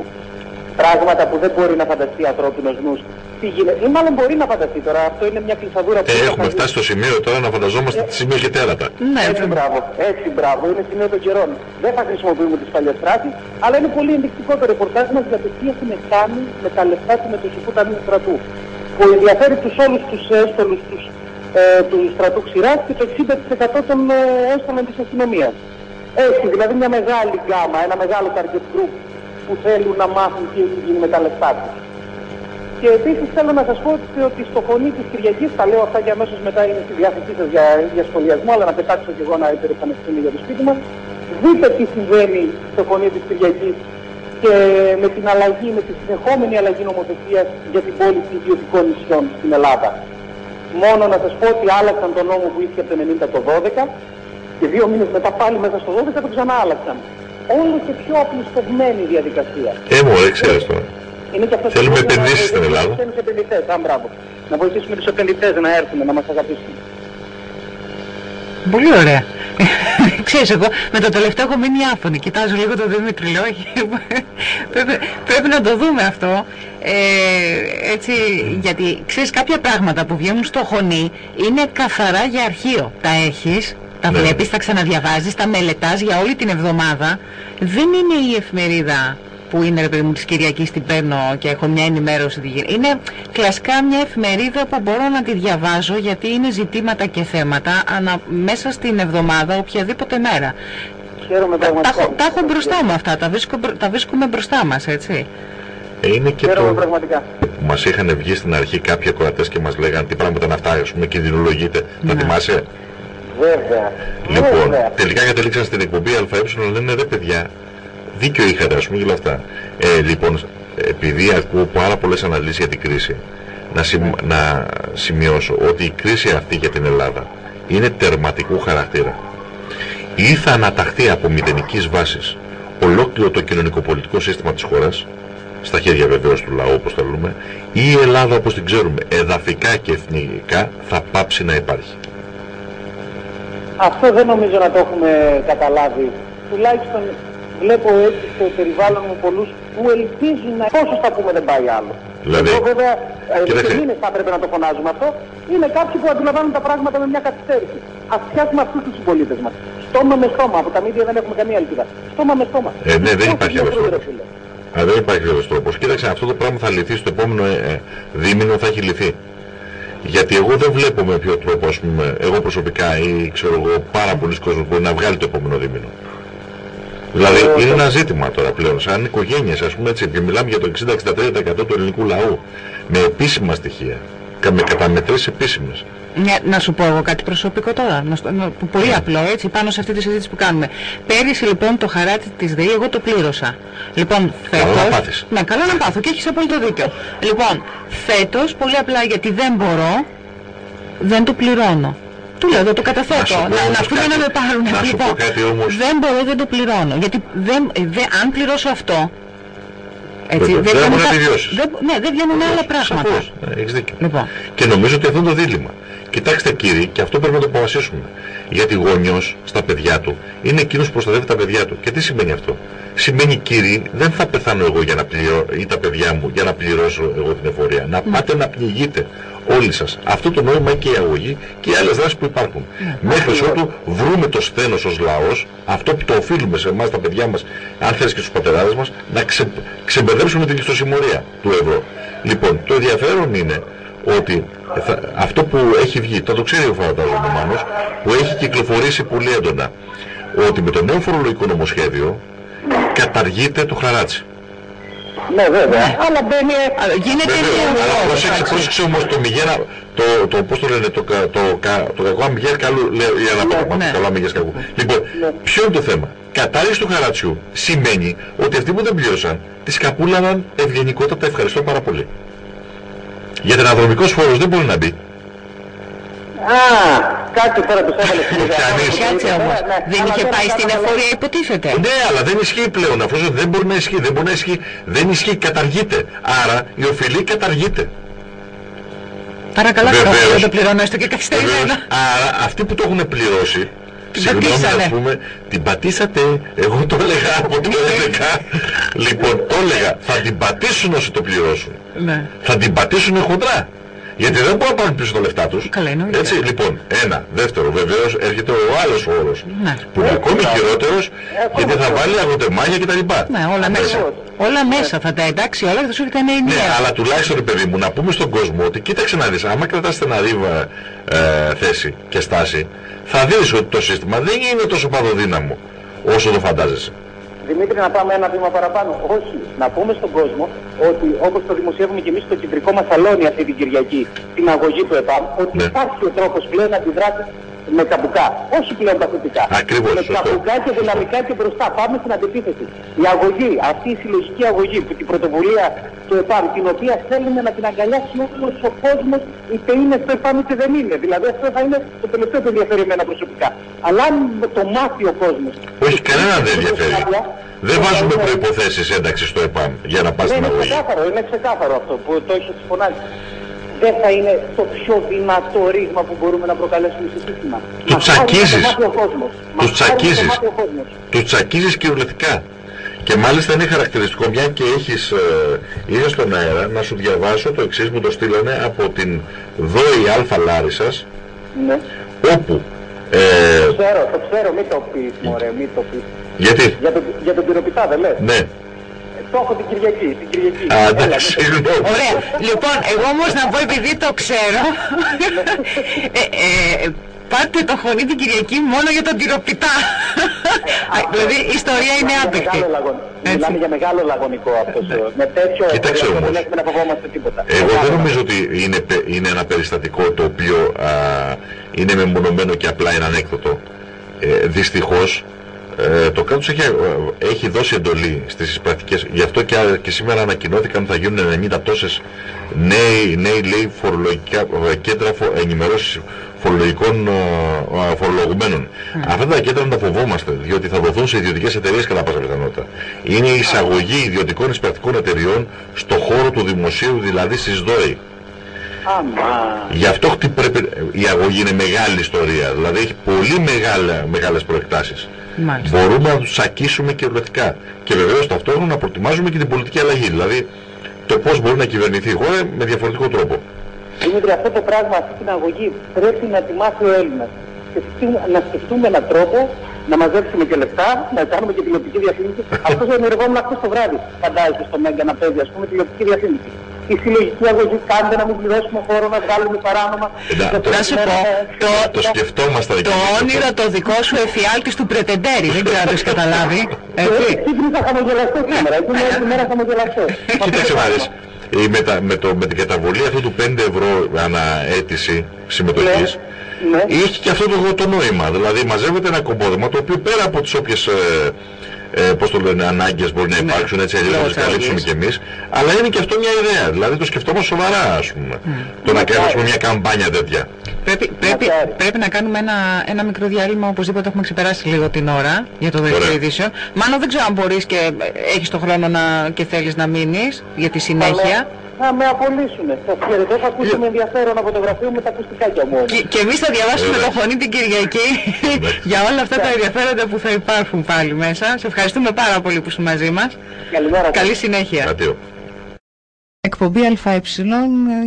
Πράγματα που δεν μπορεί να φανταστεί ανθρώπινος νους. Τι γίνεται; Ή μάλλον μπορεί να φανταστεί τώρα. Αυτό είναι μια κλεισαδούρα που Ε, δεν έχουμε θα φτάσει στο σημείο τώρα να φανταζόμαστε τις σημείο και τέρατα. Ναι, έτσι μπράβο, έτσι μπράβο, είναι σημείο των καιρών. Δεν θα χρησιμοποιούμε τις παλιές φράσεις, αλλά είναι πολύ ενδεικτικό το ρεπορτάζ μας για το τι έχουν κάνει με τα λεφτά του μετοχικού ταμείου στρατού. Που ενδιαφέρει τους όλους τους έστολους τους, ε, τους στρατού ξηράς και το 60% των ε, έστολων της αστυνομίας. Έχει δηλαδή μια μεγάλη γκάμα, ένα μεγάλο target group που θέλουν να μάθουν τι έχει γίνει με τα λεφτά τους. Και επίσης θέλω να σας πω ότι, ότι στο φωνή της Κυριακής, τα λέω αυτά και αμέσως μετά είναι στη διάθεσή σας για, για σχολιασμό, αλλά να πετάξω και εγώ να υπερηφανευτούμε για το σπίτι μας. Δείτε τι συμβαίνει στο φωνή της Κυριακής και με την αλλαγή, με τη συνεχόμενη αλλαγή νομοθεσίας για την πώληση ιδιωτικών νησιών στην Ελλάδα. Μόνο να σας πω ότι άλλαξαν τον νόμο που ίσχυε από το 90 το 12 και δύο μήνες μετά πάλι μέσα στο 12 το ξανά άλλαξαν. Όλο και πιο απλουστευμένη η διαδικασία. Ε, μωρέ, ξέρεις τώρα. Είναι και αυτό Θέλουμε το πρόβλημα, επενδύσεις να στην Ελλάδα. βοηθήσουμε τους επενδυτές, α, μπράβο. Να βοηθήσουμε τους επενδυτές να έρθουν, να μας αγαπήσουν. Πολύ ωραία. Ξέρεις, εγώ με το τελευταίο έχω μείνει άφωνη. Κοιτάζω λίγο τον Δημήτρη, λέω, όχι, πρέπει, πρέπει να το δούμε αυτό. Ε, έτσι, γιατί ξέρεις κάποια πράγματα που βγαίνουν στο Χωνί είναι καθαρά για αρχείο. Τα έχεις, τα Ναι. βλέπεις, τα ξαναδιαβάζεις, τα μελετάς για όλη την εβδομάδα. Δεν είναι η εφημερίδα που είναι ρε παιδί μου της Κυριακής την παίρνω και έχω μια ενημέρωση τι γίνεται. Είναι κλασικά μια εφημερίδα που μπορώ να τη διαβάζω γιατί είναι ζητήματα και θέματα ανα, μέσα στην εβδομάδα οποιαδήποτε μέρα. Χαίρομαι Τα, τα, πραγματικά. έχω, τα έχω μπροστά μου αυτά, τα, βρίσκω, μπρο- τα βρίσκουμε μπροστά μας, έτσι. Ε, είναι και Χαίρομαι το πραγματικά. που μας είχαν βγει στην αρχή κάποιοι ακροατές και μας λέγανε τι πράγματα είναι αυτά, ας πούμε, κινδυνολογείτε. Θα Ναι. θυμάσαι; Βέβαια. Λοιπόν, Βέβαια. τελικά κατέληξαν στην εκπομπή ΑΕ, λένε ρε παιδιά, δίκιο είχατε, ας πούμε, και όλα αυτά. Ε, λοιπόν, επειδή ακούω πάρα πολλές αναλύσεις για την κρίση, να, σημ- να σημειώσω ότι η κρίση αυτή για την Ελλάδα είναι τερματικού χαρακτήρα. Ή θα αναταχθεί από μηδενικής βάσης ολόκληρο το κοινωνικοπολιτικό σύστημα της χώρας, στα χέρια βεβαίως του λαού όπως θέλουμε, ή η Ελλάδα όπως την ξέρουμε, εδαφικά και εθνικά, θα πάψει να υπάρχει. Αυτό δεν νομίζω να το έχουμε καταλάβει. Τουλάχιστον βλέπω έτσι στο περιβάλλον μου πολλούς που ελπίζουν να... Πόσο θα πούμε δεν πάει άλλο. Δηλαδή, Εδώ βέβαια ε, κοίταξε. και μήνες θα έπρεπε να το φωνάζουμε αυτό. Είναι κάποιοι που αντιλαμβάνουν τα πράγματα με μια καθυστέρηση. Ας πιάσουμε αυτούς τους συμπολίτες μας. Στόμα με στόμα. Από τα μίδια δεν έχουμε καμία ελπίδα. Στόμα με στόμα. Ε, ναι, δεν Πώς υπάρχει είναι άλλος αυτό, ρε τρόπος. φίλε; Α, δεν υπάρχει άλλος τρόπος. Κοίταξε, αυτό το πράγμα θα λυθεί στο επόμενο ε, ε, δίμηνο, θα έχει λυθεί. Γιατί εγώ δεν βλέπω με ποιο τρόπο, ας πούμε, εγώ προσωπικά ή ξέρω εγώ, πάρα πολλοί κόσμοι μπορεί να βγάλει το επόμενο δίμηνο. Δηλαδή Ε, είναι το- ένα ζήτημα τώρα πλέον, σαν οικογένειες, ας πούμε έτσι, και μιλάμε για το 60-63% του ελληνικού λαού, με επίσημα στοιχεία, κα- με καταμετρήσεις επίσημες. Ναι, να σου πω εγώ κάτι προσωπικό τώρα, να, σου- να- που πολύ απλό έτσι, πάνω σε αυτή τη συζήτηση που κάνουμε. Πέρυσι λοιπόν το χαράτι της ΔΕΗ εγώ το πλήρωσα. Λοιπόν, Καλό φέτος... να πάθεις. Ναι, καλό να πάθω και έχεις απόλυτο δίκιο. Λοιπόν, φέτος, πολύ απλά γιατί δεν μπορώ, δεν το πληρώνω. Του λέω, δεν το Να καταθέτω. σου πω Να, να όμως έρθουν κάτι. να με πάρουν. Να σου πω λοιπόν, κάτι όμως. δεν μπορώ, δεν το πληρώνω. Γιατί δεν, δε, αν πληρώσω αυτό, Έτσι, Βέβαια, δεν βγαίνουν μπορεί να τα- επιβιώσεις. δεν- Ναι, δεν βγαίνουν άλλα πράγματα. Σαφώς, ναι, έχεις δίκιο. Λοιπόν. Και νομίζω ότι αυτό είναι το δίλημα. Κοιτάξτε κύριοι, και αυτό πρέπει να το αποφασίσουμε. Γιατί γονιός στα παιδιά του είναι εκείνος που προστατεύει τα παιδιά του. Και τι σημαίνει αυτό; Σημαίνει κύριοι, δεν θα πεθάνω εγώ για να πληρώ, ή τα παιδιά μου για να πληρώσω εγώ την εφορία. Να πάτε να πληγείτε όλοι σας. Αυτό το νόημα έχει και η αγωγή και οι άλλες δράσεις που υπάρχουν. Μέχρι ότου βρούμε το σθένος ως λαός, αυτό που το οφείλουμε σε εμάς τα παιδιά μας, αν θες και στους πατεράδες μας, να ξε, ξεμπερδέψουμε την ιστοσημωρία του ευρώ. Λοιπόν, το ενδιαφέρον είναι ότι θα- αυτό που έχει βγει, θα το ξέρει ο φαντάζομαι ο Μάνος, που έχει κυκλοφορήσει πολύ έντονα, ότι με το νέο φορολογικό νομοσχέδιο καταργείται το χαράτσι. Ναι, βέβαια. Αλλά μπαίνει... Αλλά Γίνεται Βέβαια, αλλά λίγο. πρόσεξε, πρόσεξε όμως το μηγέρα, το, το, πώς το λένε, το, κα- το, κα- το κακό αμυγέρ καλού, λέω, για να πω ναι. το καλό αμυγέρ κακού. Λοιπόν, ποιο είναι το θέμα; Κατάργηση του χαράτσιου σημαίνει ότι αυτοί που δεν πλήρωσαν, τις καπούλαναν ευγενικότατα ευχαριστώ πάρα πολύ. Γιατί αναδρομικός φόρος δεν μπορεί να μπει. Α, κάτσε τώρα τους έβαλε στην ιδέα. Κανείς. Κάτσε όμως. Ναι, ναι, Δεν αλλά είχε δεν πάει στην κατάλαβα. εφορία υποτίθεται. Ναι, αλλά δεν ισχύει πλέον. Αφού δεν μπορεί να ισχύει, δεν μπορεί να ισχύει, δεν ισχύει, καταργείται. Άρα η οφειλή καταργείται. Παρακαλώ, Βεβαίως. δεν το πληρώνω έστω και Βεβαίως, καθυστερημένα. άρα αυτοί που το έχουν πληρώσει, Την συγγνώμη πατήσανε. ας πούμε, την πατήσατε, εγώ το έλεγα από το 11, λοιπόν το έλεγα, θα την πατήσουν όσοι το πληρώσουν. Ναι. Θα την πατήσουν χοντρά. Γιατί δεν μπορούν να πάρουν πίσω τα λεφτά τους. Καλά, εννοείται. Έτσι, λοιπόν, ένα. Δεύτερο, βεβαίως, έρχεται ο άλλος όρος. Ναι. Που είναι ακόμη χειρότερος, γιατί θα βάλει αγροτεμάγια κτλ. Ναι, όλα μέσα. Όλα μέσα θα τα εντάξει όλα και θα σου έρθει ένα Ναι, ενιαίο. αλλά τουλάχιστον ρε παιδί μου να πούμε στον κόσμο ότι κοίταξε να δεις, άμα κρατάς στεναρή ε, θέση και στάση, θα δεις ότι το σύστημα δεν είναι τόσο παδοδύναμο όσο το φαντάζεσαι. Δημήτρη, να πάμε ένα βήμα παραπάνω. Όχι, να πούμε στον κόσμο ότι όπως το δημοσιεύουμε και εμείς στο κεντρικό μας σαλόνι αυτή την Κυριακή, την αγωγή του ΕΠΑΜ, ότι Ναι. υπάρχει ο τρόπος πλέον να αντιδράσει με καμπουκά. Όχι πλέον παθητικά. Ακριβώς, Με σωστό. καμπουκά και δυναμικά και μπροστά. Πάμε στην αντιπίθεση. Η αγωγή, αυτή η συλλογική αγωγή που την πρωτοβουλία του ΕΠΑΜ, την οποία θέλουμε να την αγκαλιάσει όλος ο κόσμος, είτε είναι στο ΕΠΑΜ είτε δεν είναι. Δηλαδή αυτό θα είναι το τελευταίο που ενδιαφέρει εμένα προσωπικά. Αλλά αν το μάθει ο κόσμος Όχι, κανέναν δεν ενδιαφέρει. Δεν βάζουμε προϋποθέσεις ένταξης στο ΕΠΑΜ για να πας Ναι, στην είναι αγωγή. ξεκάθαρο, είναι ξεκάθαρο αυτό που το έχεις φωνάξει. Δεν θα είναι το πιο δυνατό ρήγμα που μπορούμε να προκαλέσουμε στο σύστημα. Τους Μακάρι να το τσακίζεις. μάθει ο κόσμος. Τους Μακάρι να το τσακίζεις. μάθει ο κόσμος. Τους τσακίζεις κυριολεκτικά. Και μάλιστα είναι χαρακτηριστικό, μια και έχεις, ε, είναι στον αέρα, να σου διαβάσω το εξής που το στείλανε από την ΔΟΗ Αλφα Λάρισας, Ναι. όπου, ε, Το ξέρω, το ξέρω, μην το πεις, μωρέ, μην το πεις. γιατί, Για, τον για τον πυροπιτά δεν λες. ναι, Ε, το έχω την Κυριακή, την Κυριακή. α, Έλα, εντάξει, μην το- συγγνώμη. Ωραία. Λοιπόν, εγώ όμως να πω επειδή το ξέρω. ε, ε, πάτε το χωνί την Κυριακή μόνο για τον τυροπιτά. Α, δηλαδή η ιστορία είναι Μιλάμε για άπεκτη. μεγάλο λαγον- Έτσι. Μιλάμε για μεγάλο λαγωνικό αυτός. ε, Με τέτοιο Κοίταξε εφοριακό όμως. δεν έχουμε να φοβόμαστε τίποτα. Εγώ δεν Μεγάλο. νομίζω ότι είναι, πε- είναι ένα περιστατικό το οποίο α, είναι μεμονωμένο και απλά είναι ανέκδοτο. Ε, δυστυχώς ε, το κράτος έχει, ε, έχει δώσει εντολή στις πρακτικές, γι' αυτό και, α- και σήμερα ανακοινώθηκαν ότι θα γίνουν 90 τόσες νέοι, νέοι λέει, φορολογικά, ε, κέντρα φο, ενημερώσεις φορολογικών ε, ε, φορολογουμένων. Αυτά τα κέντρα να τα φοβόμαστε, διότι θα δοθούν σε ιδιωτικές εταιρείες κατά πάσα πιθανότητα. Είναι η εισαγωγή ιδιωτικών εισπρακτικών εταιριών στο χώρο του δημοσίου, δηλαδή στις ΔΟΗ. Αμά. Γι' αυτό χτι- πρέπει, η αγωγή είναι μεγάλη ιστορία, δηλαδή έχει πολύ μεγάλα, μεγάλες προεκτάσεις. Μάλιστα. Μπορούμε να τους τσακίσουμε κυριολεκτικά. Και βεβαίως ταυτόχρονα να προετοιμάζουμε και την πολιτική αλλαγή, δηλαδή το πώς μπορεί να κυβερνηθεί η χώρα με διαφορετικό τρόπο. Δημήτρη, αυτό το πράγμα, αυτή την αγωγή πρέπει να τη μάθει ο Έλληνας. Σκεφτούμε- Να σκεφτούμε έναν τρόπο να μαζέψουμε και λεφτά, να κάνουμε και τηλεοπτική διαφήμιση. Αυτός ο ενεργόμουν αυτό το βράδυ, φαντάζεσαι στο Μέγκα να παίζει, ας πούμε, τηλεοπτική διαφήμιση. Η συλλογική αγωγή κάντε να μην πληρώσουμε χώρο, να βγάλουμε παράνομα. Εντάξει, το- Να σου πω, το, Το σκεφτόμασταν το εκεί. όνειρο το δικό σου εφιάλτης του πρετεντέρη. Δεν ξέρω αν το έχεις καταλάβει. Έτσι. Έτσι θα χαμογελαστώ σήμερα, έτσι είναι όλη μέρα χαμογελαστώ. Κοίταξε να δεις, η μετα- με, το, με την καταβολή αυτού του 5 ευρώ ανά αίτηση συμμετοχής, Ναι. Είχε και αυτό το, το νόημα. Δηλαδή μαζεύεται ένα κομπόδεμα το οποίο πέρα από τις όποιες ε, ε, πώς το λένε, ανάγκες μπορεί να Ναι. υπάρξουν έτσι αλλιώς να τις Λόγω καλύψουμε αλλαγής. κι εμείς αλλά είναι και αυτό μια ιδέα. Δηλαδή το σκεφτόμαστε σοβαρά ας πούμε. Το να Μακάρι. κάνουμε μια καμπάνια τέτοια. Πρέπει, πρέπει, πρέπει να κάνουμε ένα, ένα μικρό διάλειμμα, οπωσδήποτε έχουμε ξεπεράσει λίγο την ώρα για το δεύτερο ειδήσιο. Μάλλον δεν ξέρω αν μπορείς και έχεις το χρόνο να, και θέλεις να μείνεις για τη συνέχεια. Θα με απολύσουνε. Σας χαιρετώ, θα ακούσω με ενδιαφέρον από το γραφείο με τα ακουστικάκια μου. Και, και εμείς θα διαβάσουμε το φωνή την Κυριακή για όλα αυτά τα ενδιαφέροντα που θα υπάρχουν πάλι μέσα. Σε ευχαριστούμε πάρα πολύ που είσαι μαζί μας. Καλημέρα. Καλή συνέχεια. Αντίο. Εκπομπή ΑΕ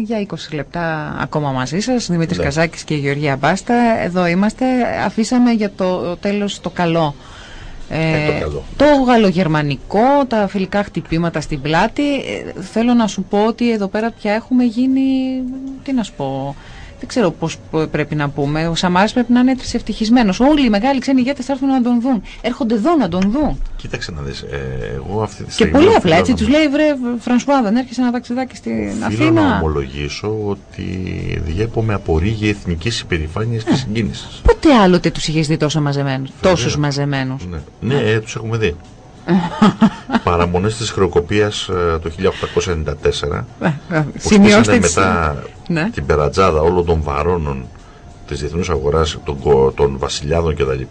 για 20 λεπτά ακόμα μαζί σας, Δημήτρης Ναι. Καζάκης και η Γεωργία Μπάστα. Εδώ είμαστε, αφήσαμε για το τέλος το καλό. Ε, το καλό. το γαλλογερμανικό, τα φιλικά χτυπήματα στην πλάτη. Ε, θέλω να σου πω ότι εδώ πέρα πια έχουμε γίνει, τι να σου πω, δεν ξέρω πώς π- πρέπει να πούμε. Ο Σαμάρας πρέπει να είναι ευτυχισμένος. Όλοι οι μεγάλοι ξένοι ηγέτες θα έρθουν να τον δουν. Έρχονται εδώ να τον δουν. Κοίταξε να δεις, ε, εγώ αυτή τη Και στιγμή... πολύ απλά οφείλω έτσι να- τους λέει βρε Φρανσουά δεν έρχεσαι ένα ταξιδάκι στην Οφείλω να Αθήνα. ομολογήσω ότι διέπομαι από ρίγη εθνικής υπερηφάνειας και συγκίνησης. Πότε άλλοτε τους είχες δει τόσο μαζεμένους, Βεβαίως. τόσους μαζεμένους; Ναι, ναι ε, τους έχουμε δει. Παραμονές της χρεοκοπίας ε, το 1894 Ε, ε, που Σημειώστε στήσανε τις- μετά Ναι. την περατζάδα όλων των βαρώνων της διεθνούς αγοράς, των, κο- των βασιλιάδων κτλ.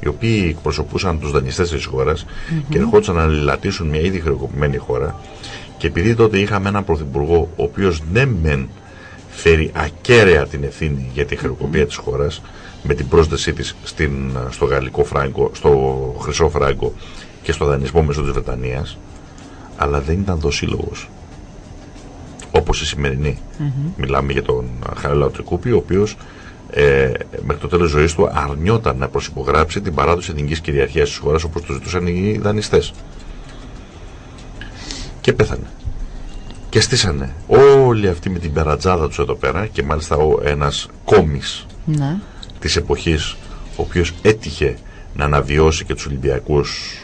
οι οποίοι εκπροσωπούσαν τους δανειστές της χώρας και ερχόντουσαν να λατήσουν μια ήδη χρεοκοπημένη χώρα και επειδή τότε είχαμε έναν πρωθυπουργό ο οποίος ναι μεν φέρει ακέραια την ευθύνη για τη χρεοκοπία της χώρας με την πρόσθεσή της στην, στο γαλλικό φράγκο, στο χρυσό φράγκο και στο δανεισμό μέσω της Βρετανίας αλλά δεν ήταν δοσύλλογος όπως η σημερινη Μιλάμε για τον Χαρέλαο Τρικούπη, ο οποίος ε, μέχρι το τέλος ζωής του αρνιόταν να προσυπογράψει την παράδοση εθνικής κυριαρχίας της χώρας όπως το ζητούσαν οι δανειστές. Και πέθανε. Και στήσανε όλοι αυτοί με την περατζάδα τους εδώ πέρα και μάλιστα ο, ένας κόμις Ναι. της εποχής ο οποίος έτυχε να αναβιώσει και τους Ολυμπιακούς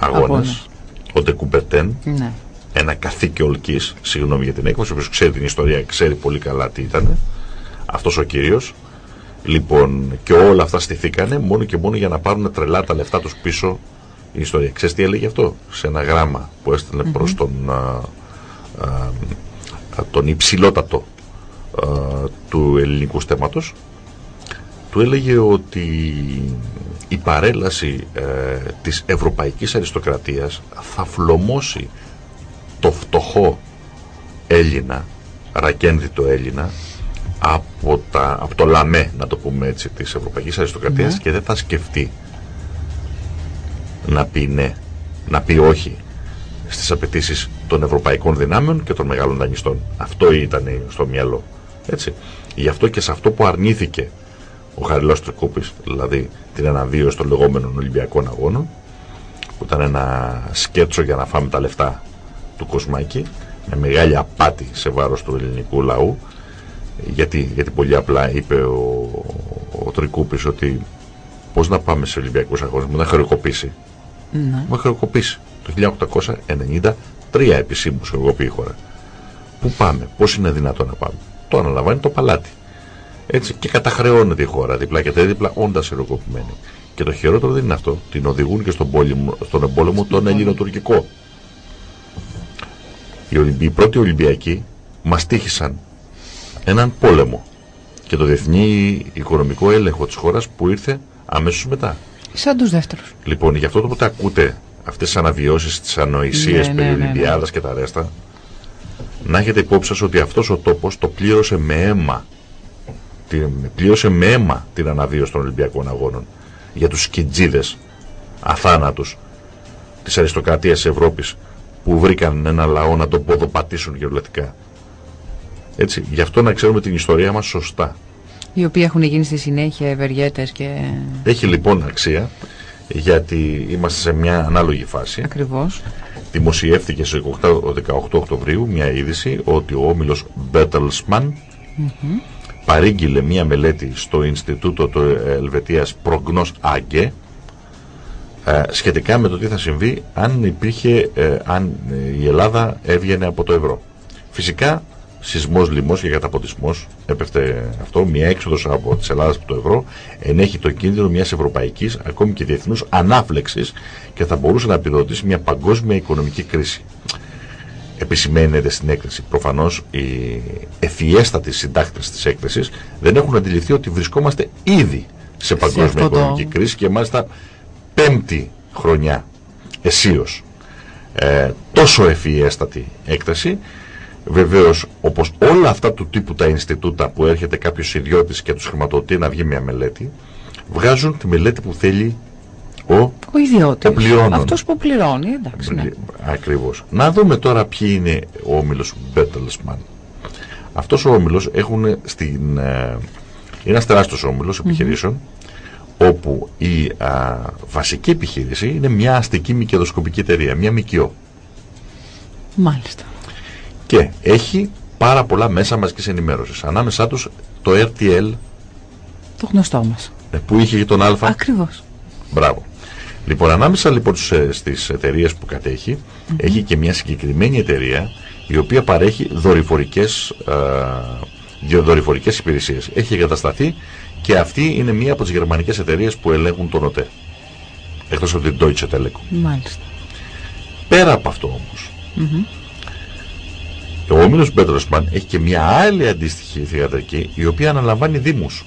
αγώνες, Αγώνες. ο Ντεκουμπερτέν ναι. ένα καθήκιο ολκής, συγγνώμη για την έκφραση, ο οποίος ξέρει την ιστορία, ξέρει πολύ καλά τι ήταν, αυτός ο κύριος. Λοιπόν, και όλα αυτά στηθήκανε μόνο και μόνο για να πάρουν τρελά τα λεφτά τους πίσω η ιστορία. Ξέρεις τι έλεγε αυτό, σε ένα γράμμα που έστειλε προς τον, α, α, α, τον υψηλότατο α, του ελληνικού στέματος, του έλεγε ότι η παρέλαση ε, της ευρωπαϊκής αριστοκρατίας θα φλωμώσει το φτωχό Έλληνα, ρακένδυτο Έλληνα, από, τα, από το λαμέ, να το πούμε έτσι, της Ευρωπαϊκής Αριστοκρατίας και δεν θα σκεφτεί να πει ναι, να πει όχι στις απαιτήσεις των ευρωπαϊκών δυνάμεων και των μεγάλων δανειστών. Αυτό ήταν στο μυαλό. Έτσι. Γι' αυτό και σε αυτό που αρνήθηκε ο Χαριλός Τρικούπης, δηλαδή την αναβίωση των λεγόμενων Ολυμπιακών Αγώνων, που ήταν ένα σκέτσο για να φάμε τα λεφτά του Κοσμάκη, με μεγάλη απάτη σε βάρος του ελληνικού λαού, γιατί, γιατί πολύ απλά είπε ο, ο Τρικούπης ότι πώς να πάμε σε Ολυμπιακούς Αγώνες, μου να χρεοκοπήσει. ναι. Μου έχει χρεοκοπήσει το 1893 επισήμως χρεοκοπεί η χώρα. Πού πάμε, πώς είναι δυνατόν να πάμε. Το αναλαμβάνει το παλάτι. Έτσι και καταχρεώνεται η χώρα δίπλα και δίπλα όντας χρεοκοπημένη. Και το χειρότερο δεν είναι αυτό. Την οδηγούν και στον, πόλεμο, στον εμπόλεμο τον ελληνοτουρκικό. Οι, Ολυμπι... οι πρώτοι Ολυμπιακοί μας τύχησαν έναν πόλεμο και το διεθνή οικονομικό έλεγχο της χώρας που ήρθε αμέσως μετά. Σαν τους δεύτερους. Λοιπόν, γι' αυτό το που ακούτε αυτές τις αναβιώσεις, τις ανοησίες Ναι, περί ναι, ναι, ναι. Ολυμπιάδας και τα ρέστα, να έχετε υπόψη σας ότι αυτός ο τόπος το πλήρωσε με αίμα. Την, πλήρωσε με αίμα την αναβίωση των Ολυμπιακών Αγώνων για τους σκιτζίδες αθάνατους της αριστοκρατίας της Ευρώπης που βρήκαν ένα λαό να τον ποδοπατήσουν γεωλετικά. Έτσι, γι' αυτό να ξέρουμε την ιστορία μας σωστά. Οι οποίοι έχουν γίνει στη συνέχεια ευεργέτες και Έχει λοιπόν αξία γιατί είμαστε σε μια ανάλογη φάση. ακριβώς. Δημοσιεύτηκε στις 18, 18 Οκτωβρίου μια είδηση ότι ο όμιλος Bertelsmann παρήγγειλε μια μελέτη στο Ινστιτούτο του Ελβετίας Προγνός Άγκε ε, σχετικά με το τι θα συμβεί αν υπήρχε, ε, αν ε, η Ελλάδα έβγαινε από το ευρώ. Φυσικά, σεισμός, λοιμός και καταποντισμός, έπεφτε αυτό, μια έξοδος από της Ελλάδας από το ευρώ, ενέχει το κίνδυνο μιας ευρωπαϊκής, ακόμη και διεθνούς, ανάφλεξης και θα μπορούσε να επιδοτήσει μια παγκόσμια οικονομική κρίση. Επισημαίνεται στην έκθεση. Προφανώς οι ευφιέστατοι συντάκτες της έκθεσης δεν έχουν αντιληφθεί ότι βρισκόμαστε ήδη σε παγκόσμια οικονομική κρίση και μάλιστα πέμπτη χρονιά εσίως. Ε, τόσο ευφιέστατη έκθεση Βεβαίως, όπως όλα αυτά του τύπου τα Ινστιτούτα που έρχεται κάποιος ιδιώτης και τους χρηματοδοτεί να βγει μια μελέτη, βγάζουν τη μελέτη που θέλει ο, ο ιδιώτης. Αυτός που πληρώνει, εντάξει. Ναι. Ακριβώς. Να δούμε τώρα ποιοι είναι ο όμιλος Bertelsmann. Αυτός ο όμιλος έχουν στην, ε, είναι ένας τεράστιος όμιλος επιχειρήσεων, όπου η βασική επιχείρηση είναι μια αστική μη εταιρεία, μια ΜΚΟ. Μάλιστα. Και έχει πάρα πολλά μέσα μαζικής ενημέρωσης. Ανάμεσά τους το RTL. Το γνωστό μας. Ε, που είχε και τον Α. Ακριβώς. Μπράβο. Λοιπόν, ανάμεσα λοιπόν στις εταιρείες που κατέχει, έχει και μια συγκεκριμένη εταιρεία η οποία παρέχει δορυφορικές, ε, δορυφορικές υπηρεσίες. Έχει εγκατασταθεί και αυτή είναι μία από τις γερμανικές εταιρείες που ελέγχουν τον ΟΤΕ. Εκτός από την Deutsche Telekom. Μάλιστα. Πέρα από αυτό όμως, ο Όμιλος Μπέτροσμαν έχει και μια άλλη αντίστοιχη θηγατρική η οποία αναλαμβάνει δήμους.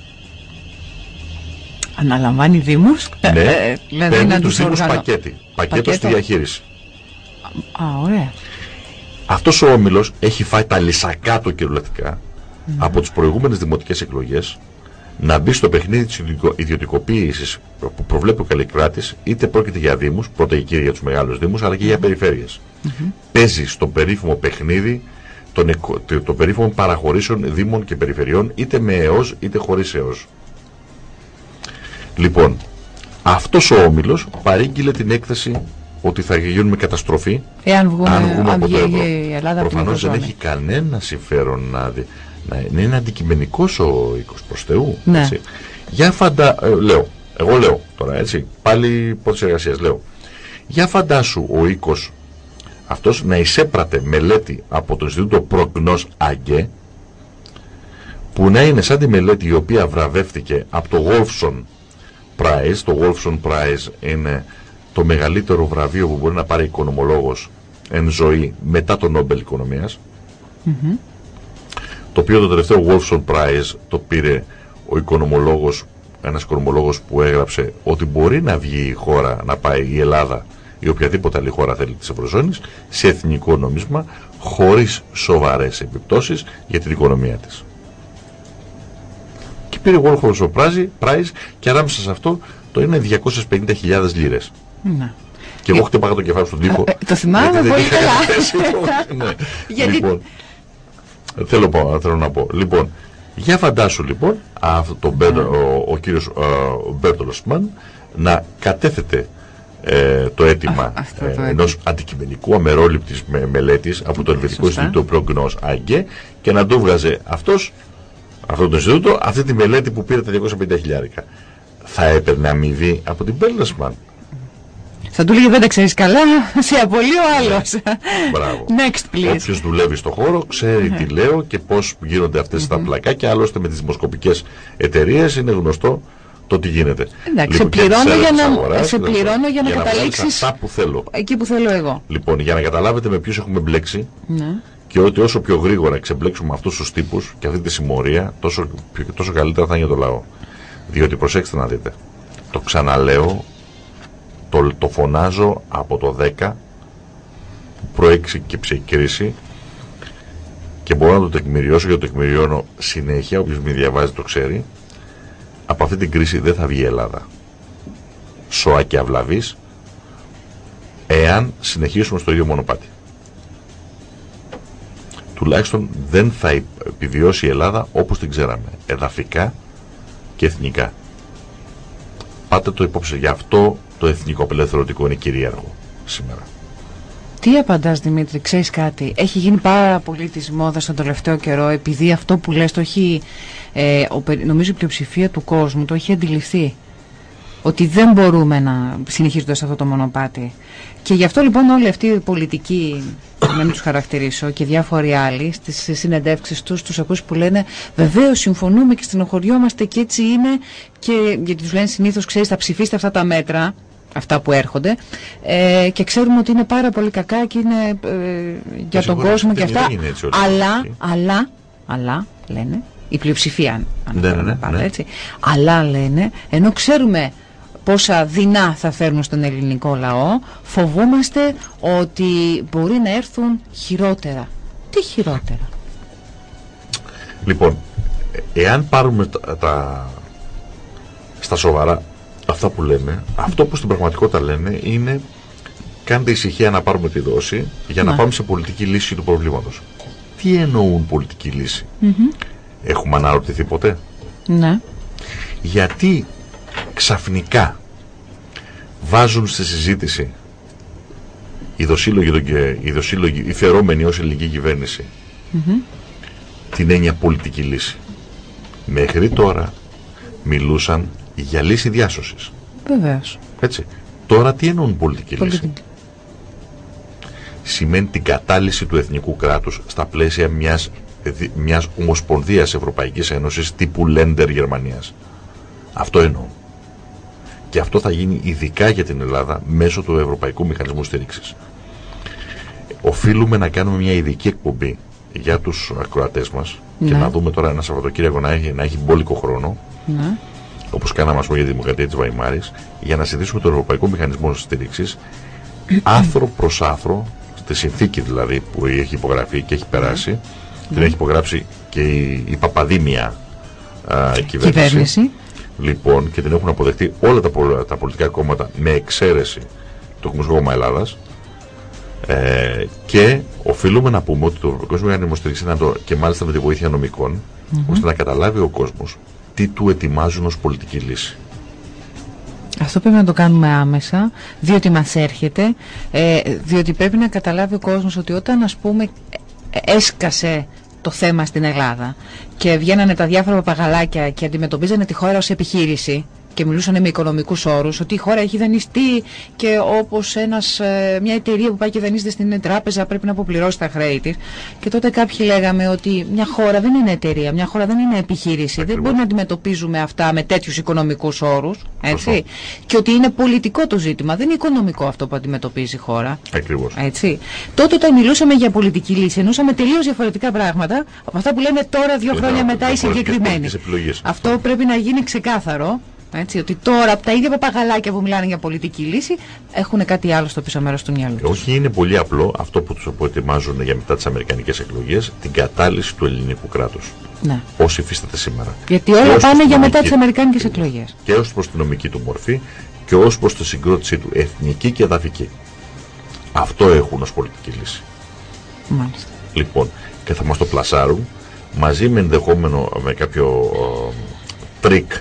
Αναλαμβάνει δήμους; Ναι, ε, δηλαδή παίρνει τους δήμους πακέτι. Πακέτο στη διαχείριση. Α, ωραία. Αυτός ο Όμιλος έχει φάει τα λυσακά του κυριολεκτικά ναι. από τις προηγούμενες δημοτικές εκλογές να μπει στο παιχνίδι της ιδιωτικοποίησης που προβλέπει ο Καλλικράτης είτε πρόκειται για δήμους, πρώτα η κύρια για τους μεγάλους δήμους αλλά και για περιφέρειες. Παίζει στο περίφημο παιχνίδι των, των περίφημων παραχωρήσεων δήμων και περιφερειών είτε με ΕΟΣ είτε χωρίς ΕΟΣ. Λοιπόν, αυτός ο όμιλος παρήγγειλε την έκθεση ότι θα γίνουμε καταστροφή εάν βγούμε, αν βγούμε από το ευρώ. Η Ελλάδα Προφανώς δεν έχει κανένα συμφέρον να, να, είναι αντικειμενικός ο οίκος προς Θεού. Ναι. Έτσι. Για φαντα... Ε, λέω, εγώ λέω τώρα έτσι, πάλι πρώτης εργασίας λέω. Για φαντάσου ο οίκος αυτός να εισέπρατε μελέτη από το Ινστιτούτο Προγνώς Αγκέ που να είναι σαν τη μελέτη η οποία βραβεύτηκε από το Wolfson Prize. Το Wolfson Prize είναι το μεγαλύτερο βραβείο που μπορεί να πάρει οικονομολόγος εν ζωή μετά το Νόμπελ Οικονομίας. Το οποίο το τελευταίο Wolfson Prize το πήρε ο οικονομολόγος, ένας οικονομολόγος που έγραψε ότι μπορεί να βγει η χώρα, να πάει η Ελλάδα ή οποιαδήποτε άλλη χώρα θέλει της Ευρωζώνης σε εθνικό νομίσμα χωρίς σοβαρές επιπτώσεις για την οικονομία της. Και πήρε World Horse Prize και ανάμεσα σε αυτό το είναι 250.000 λίρες. Ναι. Και εγώ χτυπάγα το κεφάλι στον τοίχο. Ε, το θυμάμαι πολύ καλά. ναι. Γιατί... Λοιπόν, θέλω, θέλω να πω. Λοιπόν, για φαντάσου λοιπόν αυτό το, ναι. ο, ο κύριος Μπέρτολοσμαν να κατέθεται ε, το αίτημα ε, ενός αντικειμενικού αμερόληπτης με, μελέτης από το Ελβετικό Ινστιτούτο Προγνώς Άγκε και να το βγάζε αυτός, αυτό το Ινστιτούτο, αυτή τη μελέτη που πήρε τα 250 χιλιάρικα. Θα έπαιρνε αμοιβή από την Πέλνασμαν. Θα του λέγει δεν τα ξέρεις καλά, σε απολύει ο άλλος. Μπράβο. Next please. Όποιος δουλεύει στο χώρο ξέρει τι λέω και πώς γίνονται αυτές τα πλακάκια, άλλωστε με τις δημοσκοπικές εταιρείες είναι γνωστό το τι γίνεται. Εντάξει, λοιπόν, σε πληρώνω για να, αγοράς, σε πληρώνω για να, για καταλήξεις αυτά που θέλω. εκεί που θέλω εγώ. Λοιπόν, για να καταλάβετε με ποιους έχουμε μπλέξει ναι. Και ότι όσο πιο γρήγορα ξεμπλέξουμε αυτούς τους τύπους και αυτή τη συμμορία, τόσο, τόσο καλύτερα θα είναι για το λαό. Διότι προσέξτε να δείτε, το ξαναλέω, το, το φωνάζω από το 10 που προέκυψε η κρίση και μπορώ να το τεκμηριώσω και το τεκμηριώνω συνέχεια, όποιος με διαβάζει το ξέρει, από αυτή την κρίση δεν θα βγει η Ελλάδα. Σοά και αυλαβής, εάν συνεχίσουμε στο ίδιο μονοπάτι. Τουλάχιστον δεν θα επιβιώσει η Ελλάδα όπως την ξέραμε, εδαφικά και εθνικά. Πάτε το υπόψη, γι' αυτό το εθνικό απελευθερωτικό είναι κυρίαρχο σήμερα. Τι απαντάς Δημήτρη, ξέρεις κάτι, έχει γίνει πάρα πολύ της μόδας τον τελευταίο καιρό επειδή αυτό που λες το έχει ε, ο, νομίζω η πλειοψηφία του κόσμου το έχει αντιληφθεί ότι δεν μπορούμε να συνεχίζοντας αυτό το μονοπάτι. Και γι' αυτό λοιπόν όλοι αυτοί οι πολιτικοί, να μην τους χαρακτηρίσω, και διάφοροι άλλοι στις συνεντεύξεις τους, τους ακούς που λένε βεβαίως συμφωνούμε και στενοχωριόμαστε και έτσι είναι και γιατί τους λένε συνήθως ξέρεις θα ψηφίσετε αυτά τα μέτρα αυτά που έρχονται ε, και ξέρουμε ότι είναι πάρα πολύ κακά και είναι ε, για τον σίγουρα, κόσμο και δεν αυτά. είναι έτσι όλη Αλλά, η αλλά, αλλά, λένε, η πλειοψηφία αν, αν Ναι, ναι, θέλουμε ναι, πάντα, ναι. έτσι. Αλλά λένε, ενώ ξέρουμε πόσα δεινά θα φέρνουν στον ελληνικό λαό, φοβούμαστε ότι μπορεί να έρθουν χειρότερα. Τι χειρότερα; Λοιπόν, ε- εάν πάρουμε τα, τα- στα σοβαρά αυτά που λέμε, αυτό που στην πραγματικότητα λένε είναι κάντε ησυχία να πάρουμε τη δόση για να Ναι. πάμε σε πολιτική λύση του προβλήματος. Τι εννοούν πολιτική λύση; Έχουμε αναρωτηθεί ποτέ; Ναι. Γιατί ξαφνικά βάζουν στη συζήτηση οι δοσύλλογοι, των και- οι δοσύλλογοι, οι φερόμενοι ως ελληνική κυβέρνηση την έννοια πολιτική λύση. Μέχρι τώρα μιλούσαν για λύση διάσωσης. Βεβαίως. Έτσι. Τώρα τι εννοούν πολιτική, λύση; Πολιτική. Σημαίνει την κατάλυση του εθνικού κράτους στα πλαίσια μιας, δι- μιας ομοσπονδίας Ευρωπαϊκής Ένωσης τύπου Λέντερ Γερμανίας. Αυτό εννοούν. Και αυτό θα γίνει ειδικά για την Ελλάδα μέσω του Ευρωπαϊκού Μηχανισμού Στήριξης. Οφείλουμε να κάνουμε μια ειδική εκπομπή για τους ακροατές μας και Ναι. να δούμε τώρα ένα Σαββατοκύριακο να έχει, να έχει μπόλικο χρόνο Ναι. όπως κάναμε ας πούμε για τη Δημοκρατία της Βαϊμάρης για να συζητήσουμε τον Ευρωπαϊκό Μηχανισμό Στήριξης άθρο προς άθρο στη συνθήκη δηλαδή που έχει υπογραφεί και έχει περάσει την έχει υπογράψει και η, η Παπαδήμια α, κυβέρνηση. Κυβέρνηση. Λοιπόν, και την έχουν αποδεχτεί όλα τα, πολ- τα πολιτικά κόμματα με εξαίρεση το Κομμουνιστικό Κόμμα Ελλάδας ε, και οφείλουμε να πούμε ότι το Ευρωπαϊκό Μηχανισμό Στήριξη είναι το, και μάλιστα με τη βοήθεια νομικών, ώστε να καταλάβει ο κόσμος τι του ετοιμάζουν ως πολιτική λύση. Αυτό πρέπει να το κάνουμε άμεσα, διότι μας έρχεται, ε, διότι πρέπει να καταλάβει ο κόσμος ότι όταν ας πούμε ε, έσκασε το θέμα στην Ελλάδα και βγαίνανε τα διάφορα παπαγαλάκια και αντιμετωπίζανε τη χώρα ως επιχείρηση και μιλούσαν με οικονομικούς όρους, ότι η χώρα έχει δανειστεί και όπως ε, μια εταιρεία που πάει και δανείζεται στην τράπεζα πρέπει να αποπληρώσει τα χρέη της. Και τότε κάποιοι λέγαμε ότι μια χώρα δεν είναι εταιρεία, μια χώρα δεν είναι επιχείρηση. Δεν Ακριβώς. μπορεί να αντιμετωπίζουμε αυτά με τέτοιους οικονομικούς όρους. Σωστό. Έτσι. Και ότι είναι πολιτικό το ζήτημα, δεν είναι οικονομικό αυτό που αντιμετωπίζει η χώρα. Ακριβώς. Έτσι. Τότε όταν μιλούσαμε για πολιτική λύση, εννοούσαμε τελείως διαφορετικά πράγματα από αυτά που λέμε τώρα, δύο Και χρόνια τα- μετά, οι διαφορετικές συγκεκριμένοι. πολιτικές επιλογές. Αυτό πρέπει να γίνει ξεκάθαρο. Έτσι, ότι τώρα από τα ίδια παπαγαλάκια που μιλάνε για πολιτική λύση έχουν κάτι άλλο στο πίσω μέρος του μυαλού τους. Όχι, είναι πολύ απλό αυτό που τους προετοιμάζουν για μετά τις Αμερικανικές εκλογές, την κατάλυση του ελληνικού κράτους. Ναι. Όσοι υφίσταται σήμερα. Γιατί Και όλα ως πάνε προς για την μετά τις νομική- Αμερικάνικες εκλογές. Και ως προς την νομική του μορφή και ως προς τη συγκρότησή του εθνική και εδαφική. Αυτό έχουν ως πολιτική λύση. Μάλιστα. Λοιπόν, και θα μας το πλασάρουν μαζί με ενδεχόμενο με κάποιο ε, τρικ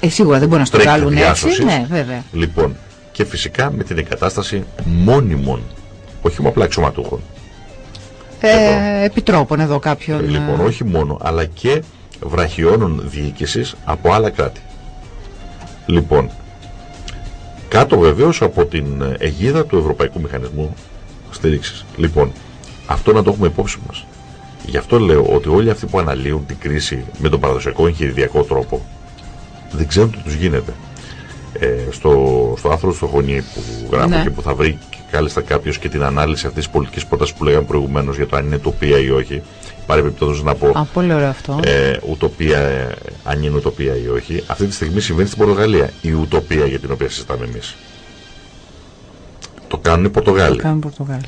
Ε, σίγουρα δεν μπορεί να στο τρικ βγάλουν έτσι. διάσωσης. Ναι, βέβαια. Λοιπόν, και φυσικά με την εγκατάσταση μόνιμων, όχι με απλά αξιωματούχων. Ε, επιτρόπων εδώ κάποιον. Λοιπόν, ε, όχι μόνο, αλλά και βραχιόνων διοίκησης από άλλα κράτη. Λοιπόν, κάτω βεβαίως από την αιγίδα του Ευρωπαϊκού Μηχανισμού Στήριξης. Λοιπόν, αυτό να το έχουμε υπόψη μας. Γι' αυτό λέω ότι όλοι αυτοί που αναλύουν την κρίση με τον παραδοσιακό εγχειριδιακό τρόπο δεν ξέρουν τι τους γίνεται. Ε, στο, στο άρθρο στο Χωνί που γράφω Ναι. και που θα βρει και κάλλιστα κάποιος και την ανάλυση αυτής της πολιτικής πρότασης που λέγαμε προηγουμένως για το αν είναι τοπία ή όχι. Παρεμπιπτόντω να πω Α, πολύ ωραίο αυτό. ε, ουτοπία, ε, αν είναι ουτοπία ή όχι. Αυτή τη στιγμή συμβαίνει στην Πορτογαλία η ουτοπία για την οποία συζητάμε εμείς. Το κάνουν οι Πορτογάλοι. Το κάνουν Πορτογάλοι.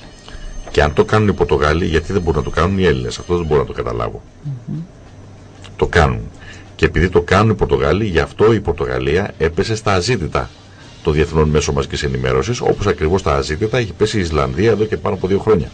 Και αν το κάνουν οι Πορτογάλοι, γιατί δεν μπορούν να το κάνουν οι Έλληνες; Αυτό δεν μπορώ να το καταλάβω. Το κάνουν. Και επειδή το κάνουν οι Πορτογάλοι, γι' αυτό η Πορτογαλία έπεσε στα αζήτητα των διεθνών μέσων μαζικής ενημέρωσης, όπως ακριβώς τα αζήτητα έχει πέσει η Ισλανδία εδώ και πάνω από δύο χρόνια.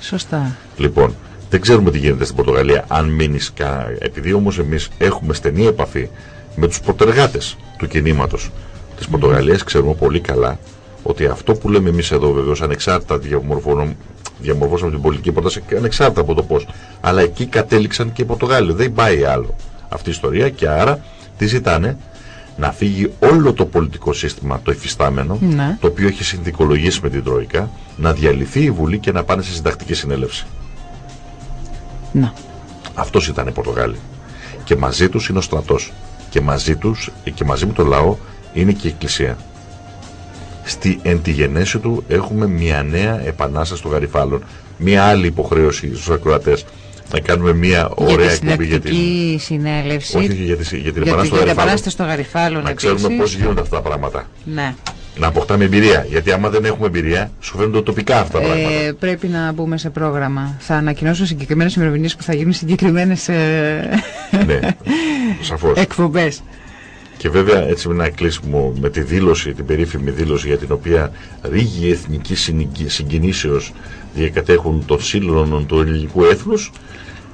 Σωστά. Λοιπόν, δεν ξέρουμε τι γίνεται στην Πορτογαλία αν μείνεις. Κα... Επειδή όμως εμείς έχουμε στενή επαφή με τους προτεργάτες του κινήματος της Πορτογαλίας, ξέρουμε πολύ καλά ότι αυτό που λέμε εμείς εδώ βεβαίως ανεξάρτητα διαμορφώνω- διαμορφώσαμε την πολιτική πρόταση και ανεξάρτητα από το πώς. Αλλά εκεί κατέληξαν και οι Πορτογάλοι. Δεν πάει άλλο αυτή η ιστορία και άρα τι ζητάνε να φύγει όλο το πολιτικό σύστημα, το υφιστάμενο, Ναι. το οποίο έχει συνδικολογήσει με την Τρόικα, να διαλυθεί η Βουλή και να πάνε σε συντακτική συνέλευση. Να. Αυτός ήταν οι Πορτογάλοι. Και μαζί τους είναι ο στρατός. Και μαζί τους και μαζί με το λαό είναι και η Εκκλησία. στη εν τη γενέση του έχουμε μια νέα επανάσταση των γαριφάλων. Μια άλλη υποχρέωση στους ακροατές να κάνουμε μια ωραία εκπομπή για την συνέλευση. Όχι για, τη, για την επανάσταση των γαριφάλων. Να ξέρουμε πώς γίνονται αυτά τα πράγματα. Ναι να αποκτάμε εμπειρία. Γιατί άμα δεν έχουμε εμπειρία, σου φαίνονται τοπικά αυτά τα ε, πράγματα. Πρέπει να μπούμε σε πρόγραμμα. Θα ανακοινώσω συγκεκριμένες ημερομηνίες που θα γίνουν συγκεκριμένες ε... ναι, εκπομπές. Και βέβαια έτσι με ένα κλείσιμο με τη δήλωση, την περίφημη δήλωση για την οποία ρίγοι εθνική συγκινήσεως διακατέχουν των σύλλογων του ελληνικού έθνους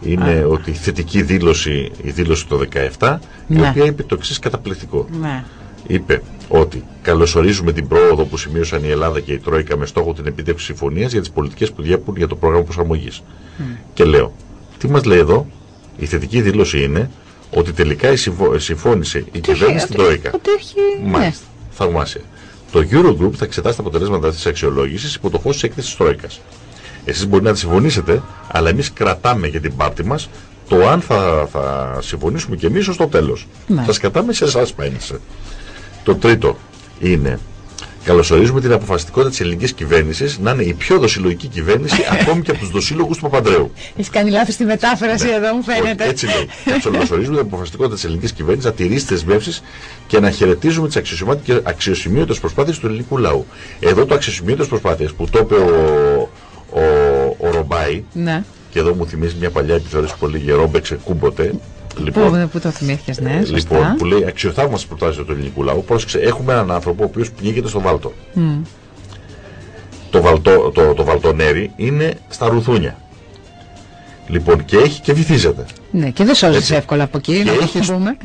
είναι ότι η θετική δήλωση, η δήλωση το 17, η ναι. οποία είπε το εξής καταπληκτικό. Ναι είπε ότι καλωσορίζουμε την πρόοδο που σημείωσαν η Ελλάδα και η Τρόικα με στόχο την επίτευξη συμφωνίας για τις πολιτικές που διέπουν για το πρόγραμμα προσαρμογής. Και λέω, τι μας λέει εδώ, η θετική δήλωση είναι ότι τελικά η συμφώνησε η κυβέρνηση στην Τρόικα. Μάλιστα. Θαυμάσια. Το Eurogroup θα εξετάσει τα αποτελέσματα της αξιολόγησης υπό το φω της έκθεσης της Τρόικας. Εσείς μπορεί να τη συμφωνήσετε, αλλά εμείς κρατάμε για την πάρτη μας το αν θα, θα συμφωνήσουμε κι εμείς ως το τέλος. Θα σκατάμε σε εσάς, το τρίτο είναι Καλωσορίζουμε την αποφασιστικότητα της ελληνικής κυβέρνησης να είναι η πιο δοσιλογική κυβέρνηση ακόμη και από τους δοσίλογου του Παπαντρέου. Έχεις κάνει λάθος στη μετάφραση ναι. εδώ, μου φαίνεται. Έτσι λέει. Καλωσορίζουμε την αποφασιστικότητα της ελληνικής κυβέρνησης να τηρήσει τις δεσμεύσεις και να χαιρετίζουμε τις αξιοσημείωτες προσπάθειες του ελληνικού λαού. Εδώ το αξιοσημείωτες προσπάθειες που το είπε ο, ο, ο Ρομπάη, ναι. και εδώ μου θυμίζει μια παλιά επιθεώρηση που λέγε Ρόμπεξε κούμποτε, Λοιπόν, πού, πού το θυμήθηκες, ναι, ε, σωστά. Λοιπόν, που λέει αξιοθαύμαστε προτάσεις του ελληνικού λαού. Πρόσεξε, έχουμε έναν άνθρωπο ο οποίος πνίγεται στο βάλτο. Mm. Το, βαλτό, το, το βαλτονέρι είναι στα ρουθούνια. Λοιπόν, και έχει και βυθίζεται. Ναι, και δεν σώζεσαι εύκολα από εκεί, να το πούμε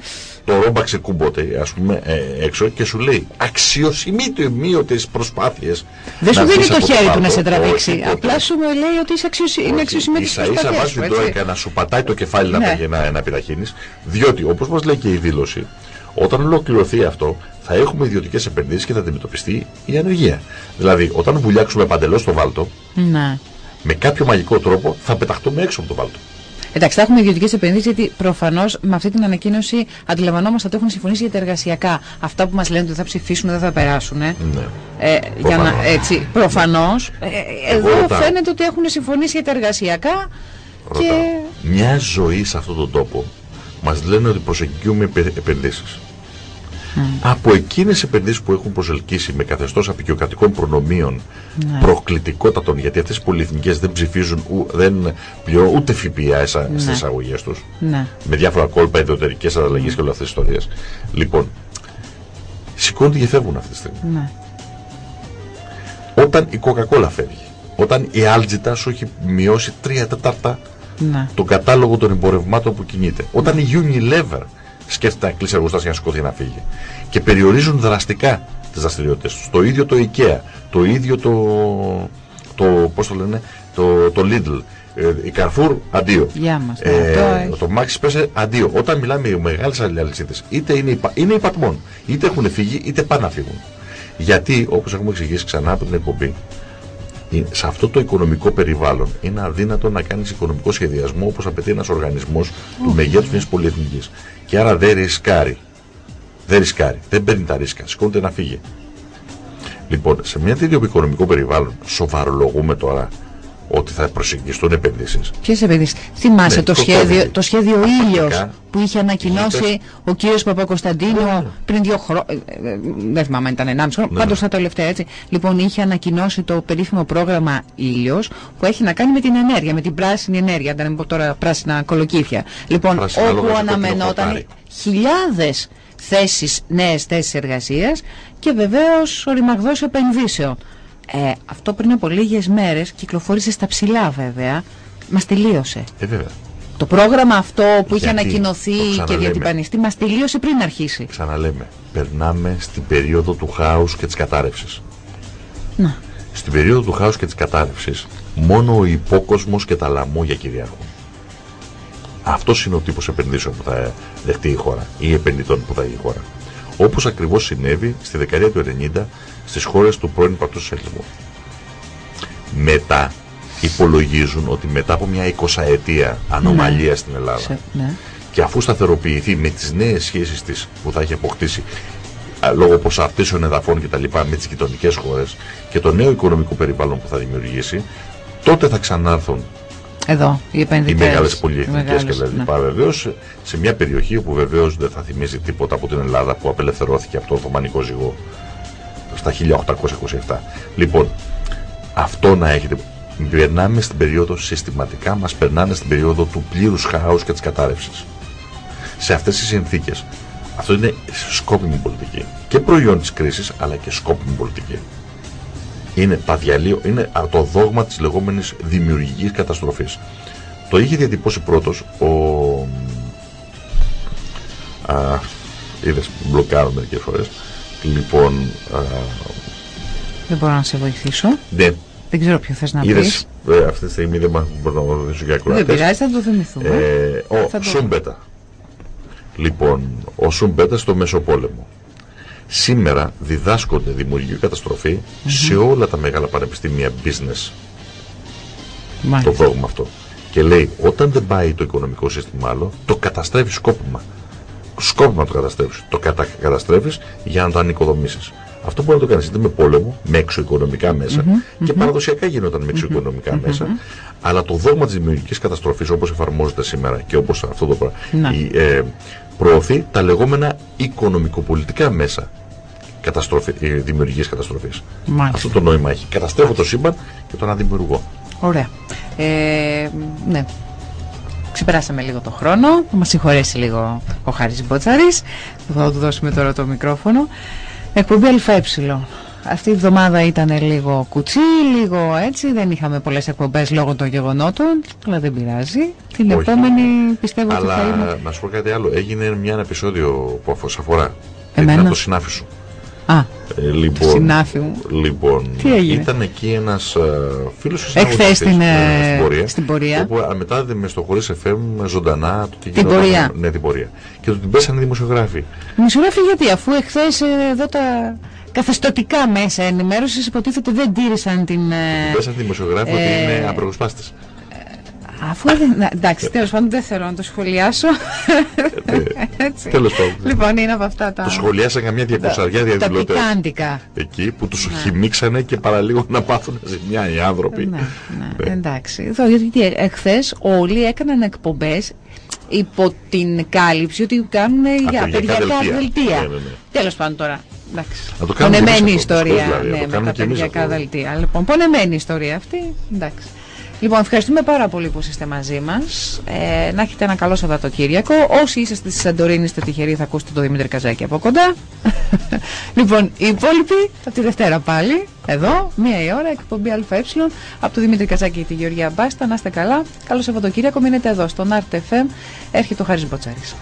το ρόμπαξε κούμποτε, ας πούμε, ε, έξω και σου λέει αξιοσημείωτε προσπάθειες. Δεν σου δίνει το χέρι του να σε τραβήξει. Απλά σου λέει ότι είσαι αξιοσυ... είναι αξιοσημείωτε προσπάθειε. σα ίσα βάζεις την τρόικα να σου πατάει το κεφάλι ναι. να, να, να επιταχύνει. Διότι, όπως μας λέει και η δήλωση, όταν ολοκληρωθεί αυτό, θα έχουμε ιδιωτικές επενδύσεις και θα αντιμετωπιστεί η ανεργία. Δηλαδή, όταν βουλιάξουμε παντελώς το βάλτο, ναι. με κάποιο μαγικό τρόπο θα πεταχτούμε έξω από το βάλτο. Εντάξει, θα έχουμε ιδιωτικές επενδύσεις, γιατί προφανώς με αυτή την ανακοίνωση αντιλαμβανόμαστε ότι έχουν συμφωνήσει για τα εργασιακά. Αυτά που μας λένε ότι θα ψηφίσουν δεν θα περάσουν. Ναι. Ε, για να, έτσι, προφανώς. Ε, εδώ φαίνεται ότι έχουν συμφωνήσει για τα εργασιακά. Και... Μια ζωή σε αυτόν τον τόπο μας λένε ότι προσεγγιούμε επενδύσεις. Mm. Από εκείνες τι επενδύσεις που έχουν προσελκύσει με καθεστώς απεικιοκρατικών προνομίων ναι. προκλητικότατων, γιατί αυτές οι πολυεθνικές δεν ψηφίζουν, ου, δεν πληρώνουν ούτε ΦΠΑ ναι. στις εισαγωγές τους. Ναι. Με διάφορα κόλπα, ιδιωτερικέ ανταλλαγέ και όλες αυτές τις ιστορίες. Λοιπόν, σηκώνονται και φεύγουν αυτή τη στιγμή. Ναι. Όταν η Coca-Cola φεύγει, όταν η Algeta σου έχει μειώσει τρία τέταρτα ναι. τον κατάλογο των εμπορευμάτων που κινείται, όταν η Unilever σκέφτεται να κλείσει εργοστάσια να σηκωθεί να φύγει. Και περιορίζουν δραστικά τις δραστηριότητες τους. Το ίδιο το IKEA, το ίδιο το. το πώς το λένε, το, το Lidl. Ε, η Carrefour, αντίο. Γεια μας, ε, ναι, το Max Express, αντίο. Όταν μιλάμε για μεγάλες αλυσίδε, είτε είναι, υπα, είναι υπατμόν, είτε έχουν φύγει, είτε πάνε να φύγουν. Γιατί, όπως έχουμε εξηγήσει ξανά από την εκπομπή, σε αυτό το οικονομικό περιβάλλον είναι αδύνατο να κάνεις οικονομικό σχεδιασμό όπως απαιτεί ένας οργανισμός του μεγέθους μιας πολυεθνικής. Και άρα δεν ρισκάρει. Δεν ρισκάρει. Δεν παίρνει τα ρίσκα. Σηκώνεται να φύγει. Λοιπόν, σε μια τέτοιο οικονομικό περιβάλλον, σοβαρολογούμε τώρα ότι θα προσεγγιστούν επενδύσεις. Ποιες επενδύσεις; Θυμάσαι ναι, το, σχέδιο, το σχέδιο ήλιος που είχε ανακοινώσει ο κύριος Παπακοσταντίνο ναι. πριν δύο χρόνια. Ε, ε, δεν θυμάμαι αν ήταν 1,5 χρόνο. Ναι, Πάντως τα τελευταία έτσι. Λοιπόν, είχε ανακοινώσει το περίφημο πρόγραμμα ήλιος που έχει να κάνει με την ενέργεια, με την πράσινη ενέργεια. Δεν πω τώρα πράσινα κολοκύθια. Λοιπόν, Πράσινα όπου αναμενόταν χιλιάδες θέσεις, νέες θέσεις εργασίας και βεβαίως ο ρημαγδός επενδύσεων. Ε, αυτό πριν από λίγες μέρες κυκλοφόρησε στα ψηλά βέβαια, μας τελείωσε. Ε, βέβαια. Το πρόγραμμα αυτό που είχε ανακοινωθεί και διατυπανιστεί μας τελείωσε πριν αρχίσει. Ξαναλέμε, περνάμε στην περίοδο του χάους και της κατάρρευσης. Να. Στην περίοδο του χάους και της κατάρρευσης, μόνο ο υπόκοσμος και τα λαμόγια κυριαρχούν. Αυτός είναι ο τύπος επενδύσεων που θα δεχτεί η χώρα ή επενδυτών που θα έχει η χώρα. Όπως ακριβώς συνέβη στη δεκαετία του 90 στις χώρες του πρώην πρωτοσοσιαλισμού. Μετά υπολογίζουν ότι μετά από μια εικοσαετία ανομαλία ναι. στην Ελλάδα ναι. και αφού σταθεροποιηθεί με τις νέες σχέσεις της που θα έχει αποκτήσει λόγω προσαρτήσεων εδαφών κτλ. με τις γειτονικές χώρες και το νέο οικονομικό περιβάλλον που θα δημιουργήσει, τότε θα ξανάρθουν εδώ, οι επενδυτές. Οι μεγάλες πολυεθνικές και ναι. λοιπά βεβαίως σε μια περιοχή όπου βεβαίως δεν θα θυμίζει τίποτα από την Ελλάδα που απελευθερώθηκε από το Οθωμανικό ζυγό στα 1827. Λοιπόν, αυτό να έχετε. Περνάμε στην περίοδο συστηματικά, μας περνάνε στην περίοδο του πλήρους χάους και της κατάρρευσης. Σε αυτές τις συνθήκες, αυτό είναι σκόπιμη πολιτική. Και προϊόν της κρίσης, αλλά και σκόπιμη πολιτική. Είναι παδιαλείο, είναι το δόγμα της λεγόμενης δημιουργικής καταστροφής. Το είχε διατυπώσει πρώτος ο... Α, είδες, μπλοκάρω μερικές φορές. Λοιπόν... Α, δεν μπορώ να σε βοηθήσω. Ναι. Δεν ξέρω ποιο θες να Είδες, πεις. Ε, αυτή τη στιγμή δεν μπορώ να βοηθήσω για ακροατές. Δεν πειράζει, θα το θυμηθούμε. Ε, ο θα το... Σούμπετα. Λοιπόν, ο Σούμπετα στο Μεσοπόλεμο. Σήμερα διδάσκονται δημιουργική καταστροφή mm -hmm. σε όλα τα μεγάλα πανεπιστήμια business. Μάλιστα. Το δόγμα αυτό. Και λέει, όταν δεν πάει το οικονομικό σύστημα άλλο, το καταστρέφει σκόπιμα. Σκόπιμα το καταστρέφει. Το κατα... καταστρέφεις για να το ανοικοδομήσεις. Αυτό μπορεί να το κάνεις είτε με πόλεμο, με εξωοικονομικά μέσα, mm -hmm. και παραδοσιακά γινόταν με εξωοικονομικά mm -hmm. μέσα. Αλλά το δόγμα της δημιουργικής καταστροφής, όπως εφαρμόζεται σήμερα και όπως αυτό το πράγμα, ε, προωθεί τα λεγόμενα οικονομικοπολιτικά μέσα καταστροφή, ε, δημιουργικής καταστροφής. Αυτό το νόημα έχει. Καταστρέφω το σύμπαν και τον αντιμετωπίζω. Ωραία. Ε, ναι. Ξεπεράσαμε λίγο το χρόνο. Θα μας συγχωρέσει λίγο ο Χάρης Μποτσαρής. Θα του δώσουμε τώρα το μικρόφωνο. Εκπομπή ΑΕ. Αυτή η εβδομάδα ήταν λίγο κουτσί, λίγο έτσι. Δεν είχαμε πολλές εκπομπές λόγω των γεγονότων, αλλά δεν πειράζει. Την Όχι. επόμενη πιστεύω αλλά, ότι θα είναι... Αλλά να σου πω κάτι άλλο. Έγινε μια ένα επεισόδιο που αφορά. Εμένα; Ήταν το συνάφι σου. Α, ε, λοιπόν, συνάφι μου. Λοιπόν, Τι έγινε; ήταν εκεί ένας uh, φίλος Εχθές στην, ε, στην πορεία. στην πορεία. Όπου α, μετά με στο χωρίς FM ζωντανά το τι Την γινόταν. πορεία. Ναι, την πορεία. Και του την πέσανε οι δημοσιογράφοι. Δημοσιογράφοι γιατί, αφού εχθές ε, εδώ τα καθεστωτικά μέσα ενημέρωσης υποτίθεται δεν τήρησαν την... ε, Την πέσανε οι δημοσιογράφοι ότι ε, είναι απροσπάστες. Αφού δεν. να, Εντάξει, τέλος πάντων δεν θέλω να το σχολιάσω. Έτσι. Τέλος πάντων. Λοιπόν, είναι από αυτά τα. Το σχολιάσαν καμιά διακοσαριά τα διαδηλωτές. πικάντικα. Εκεί που τους χυμίξανε και παραλίγο να πάθουν ζημιά οι άνθρωποι. Ναι, ναι, εντάξει. Εδώ, γιατί εχθές όλοι έκαναν εκπομπές υπό την κάλυψη ότι κάνουν για Απεργιακά απεργιακά δελτία. δελτία. Ναι, ναι, ναι. Τέλος πάντων τώρα. Εντάξει. Να το κάνουμε Πονεμένη κι εμείς αυτό, ιστορία. δυστυχώς, δηλαδή, να ναι, το με κάνουμε τα κι εμείς απεργιακά αυτό. δελτία. Λοιπόν, πονεμένη ιστορία αυτή. Εντάξει. Λοιπόν, ευχαριστούμε πάρα πολύ που είστε μαζί μας. Ε, να έχετε ένα καλό Σαββατοκύριακο. Όσοι είσαστε στη Σαντορίνη, είστε τυχεροί, θα ακούσετε το Δημήτρη Καζάκη από κοντά. λοιπόν, οι υπόλοιποι από τη Δευτέρα πάλι, εδώ, μία η ώρα, εκπομπή ΑΕ από το Δημήτρη Καζάκη και τη Γεωργία Μπάστα. Να είστε καλά. Καλό Σαββατοκύριακο. Μείνετε εδώ, στον RTFM. Έρχεται ο Χάρης Μποτσάρης.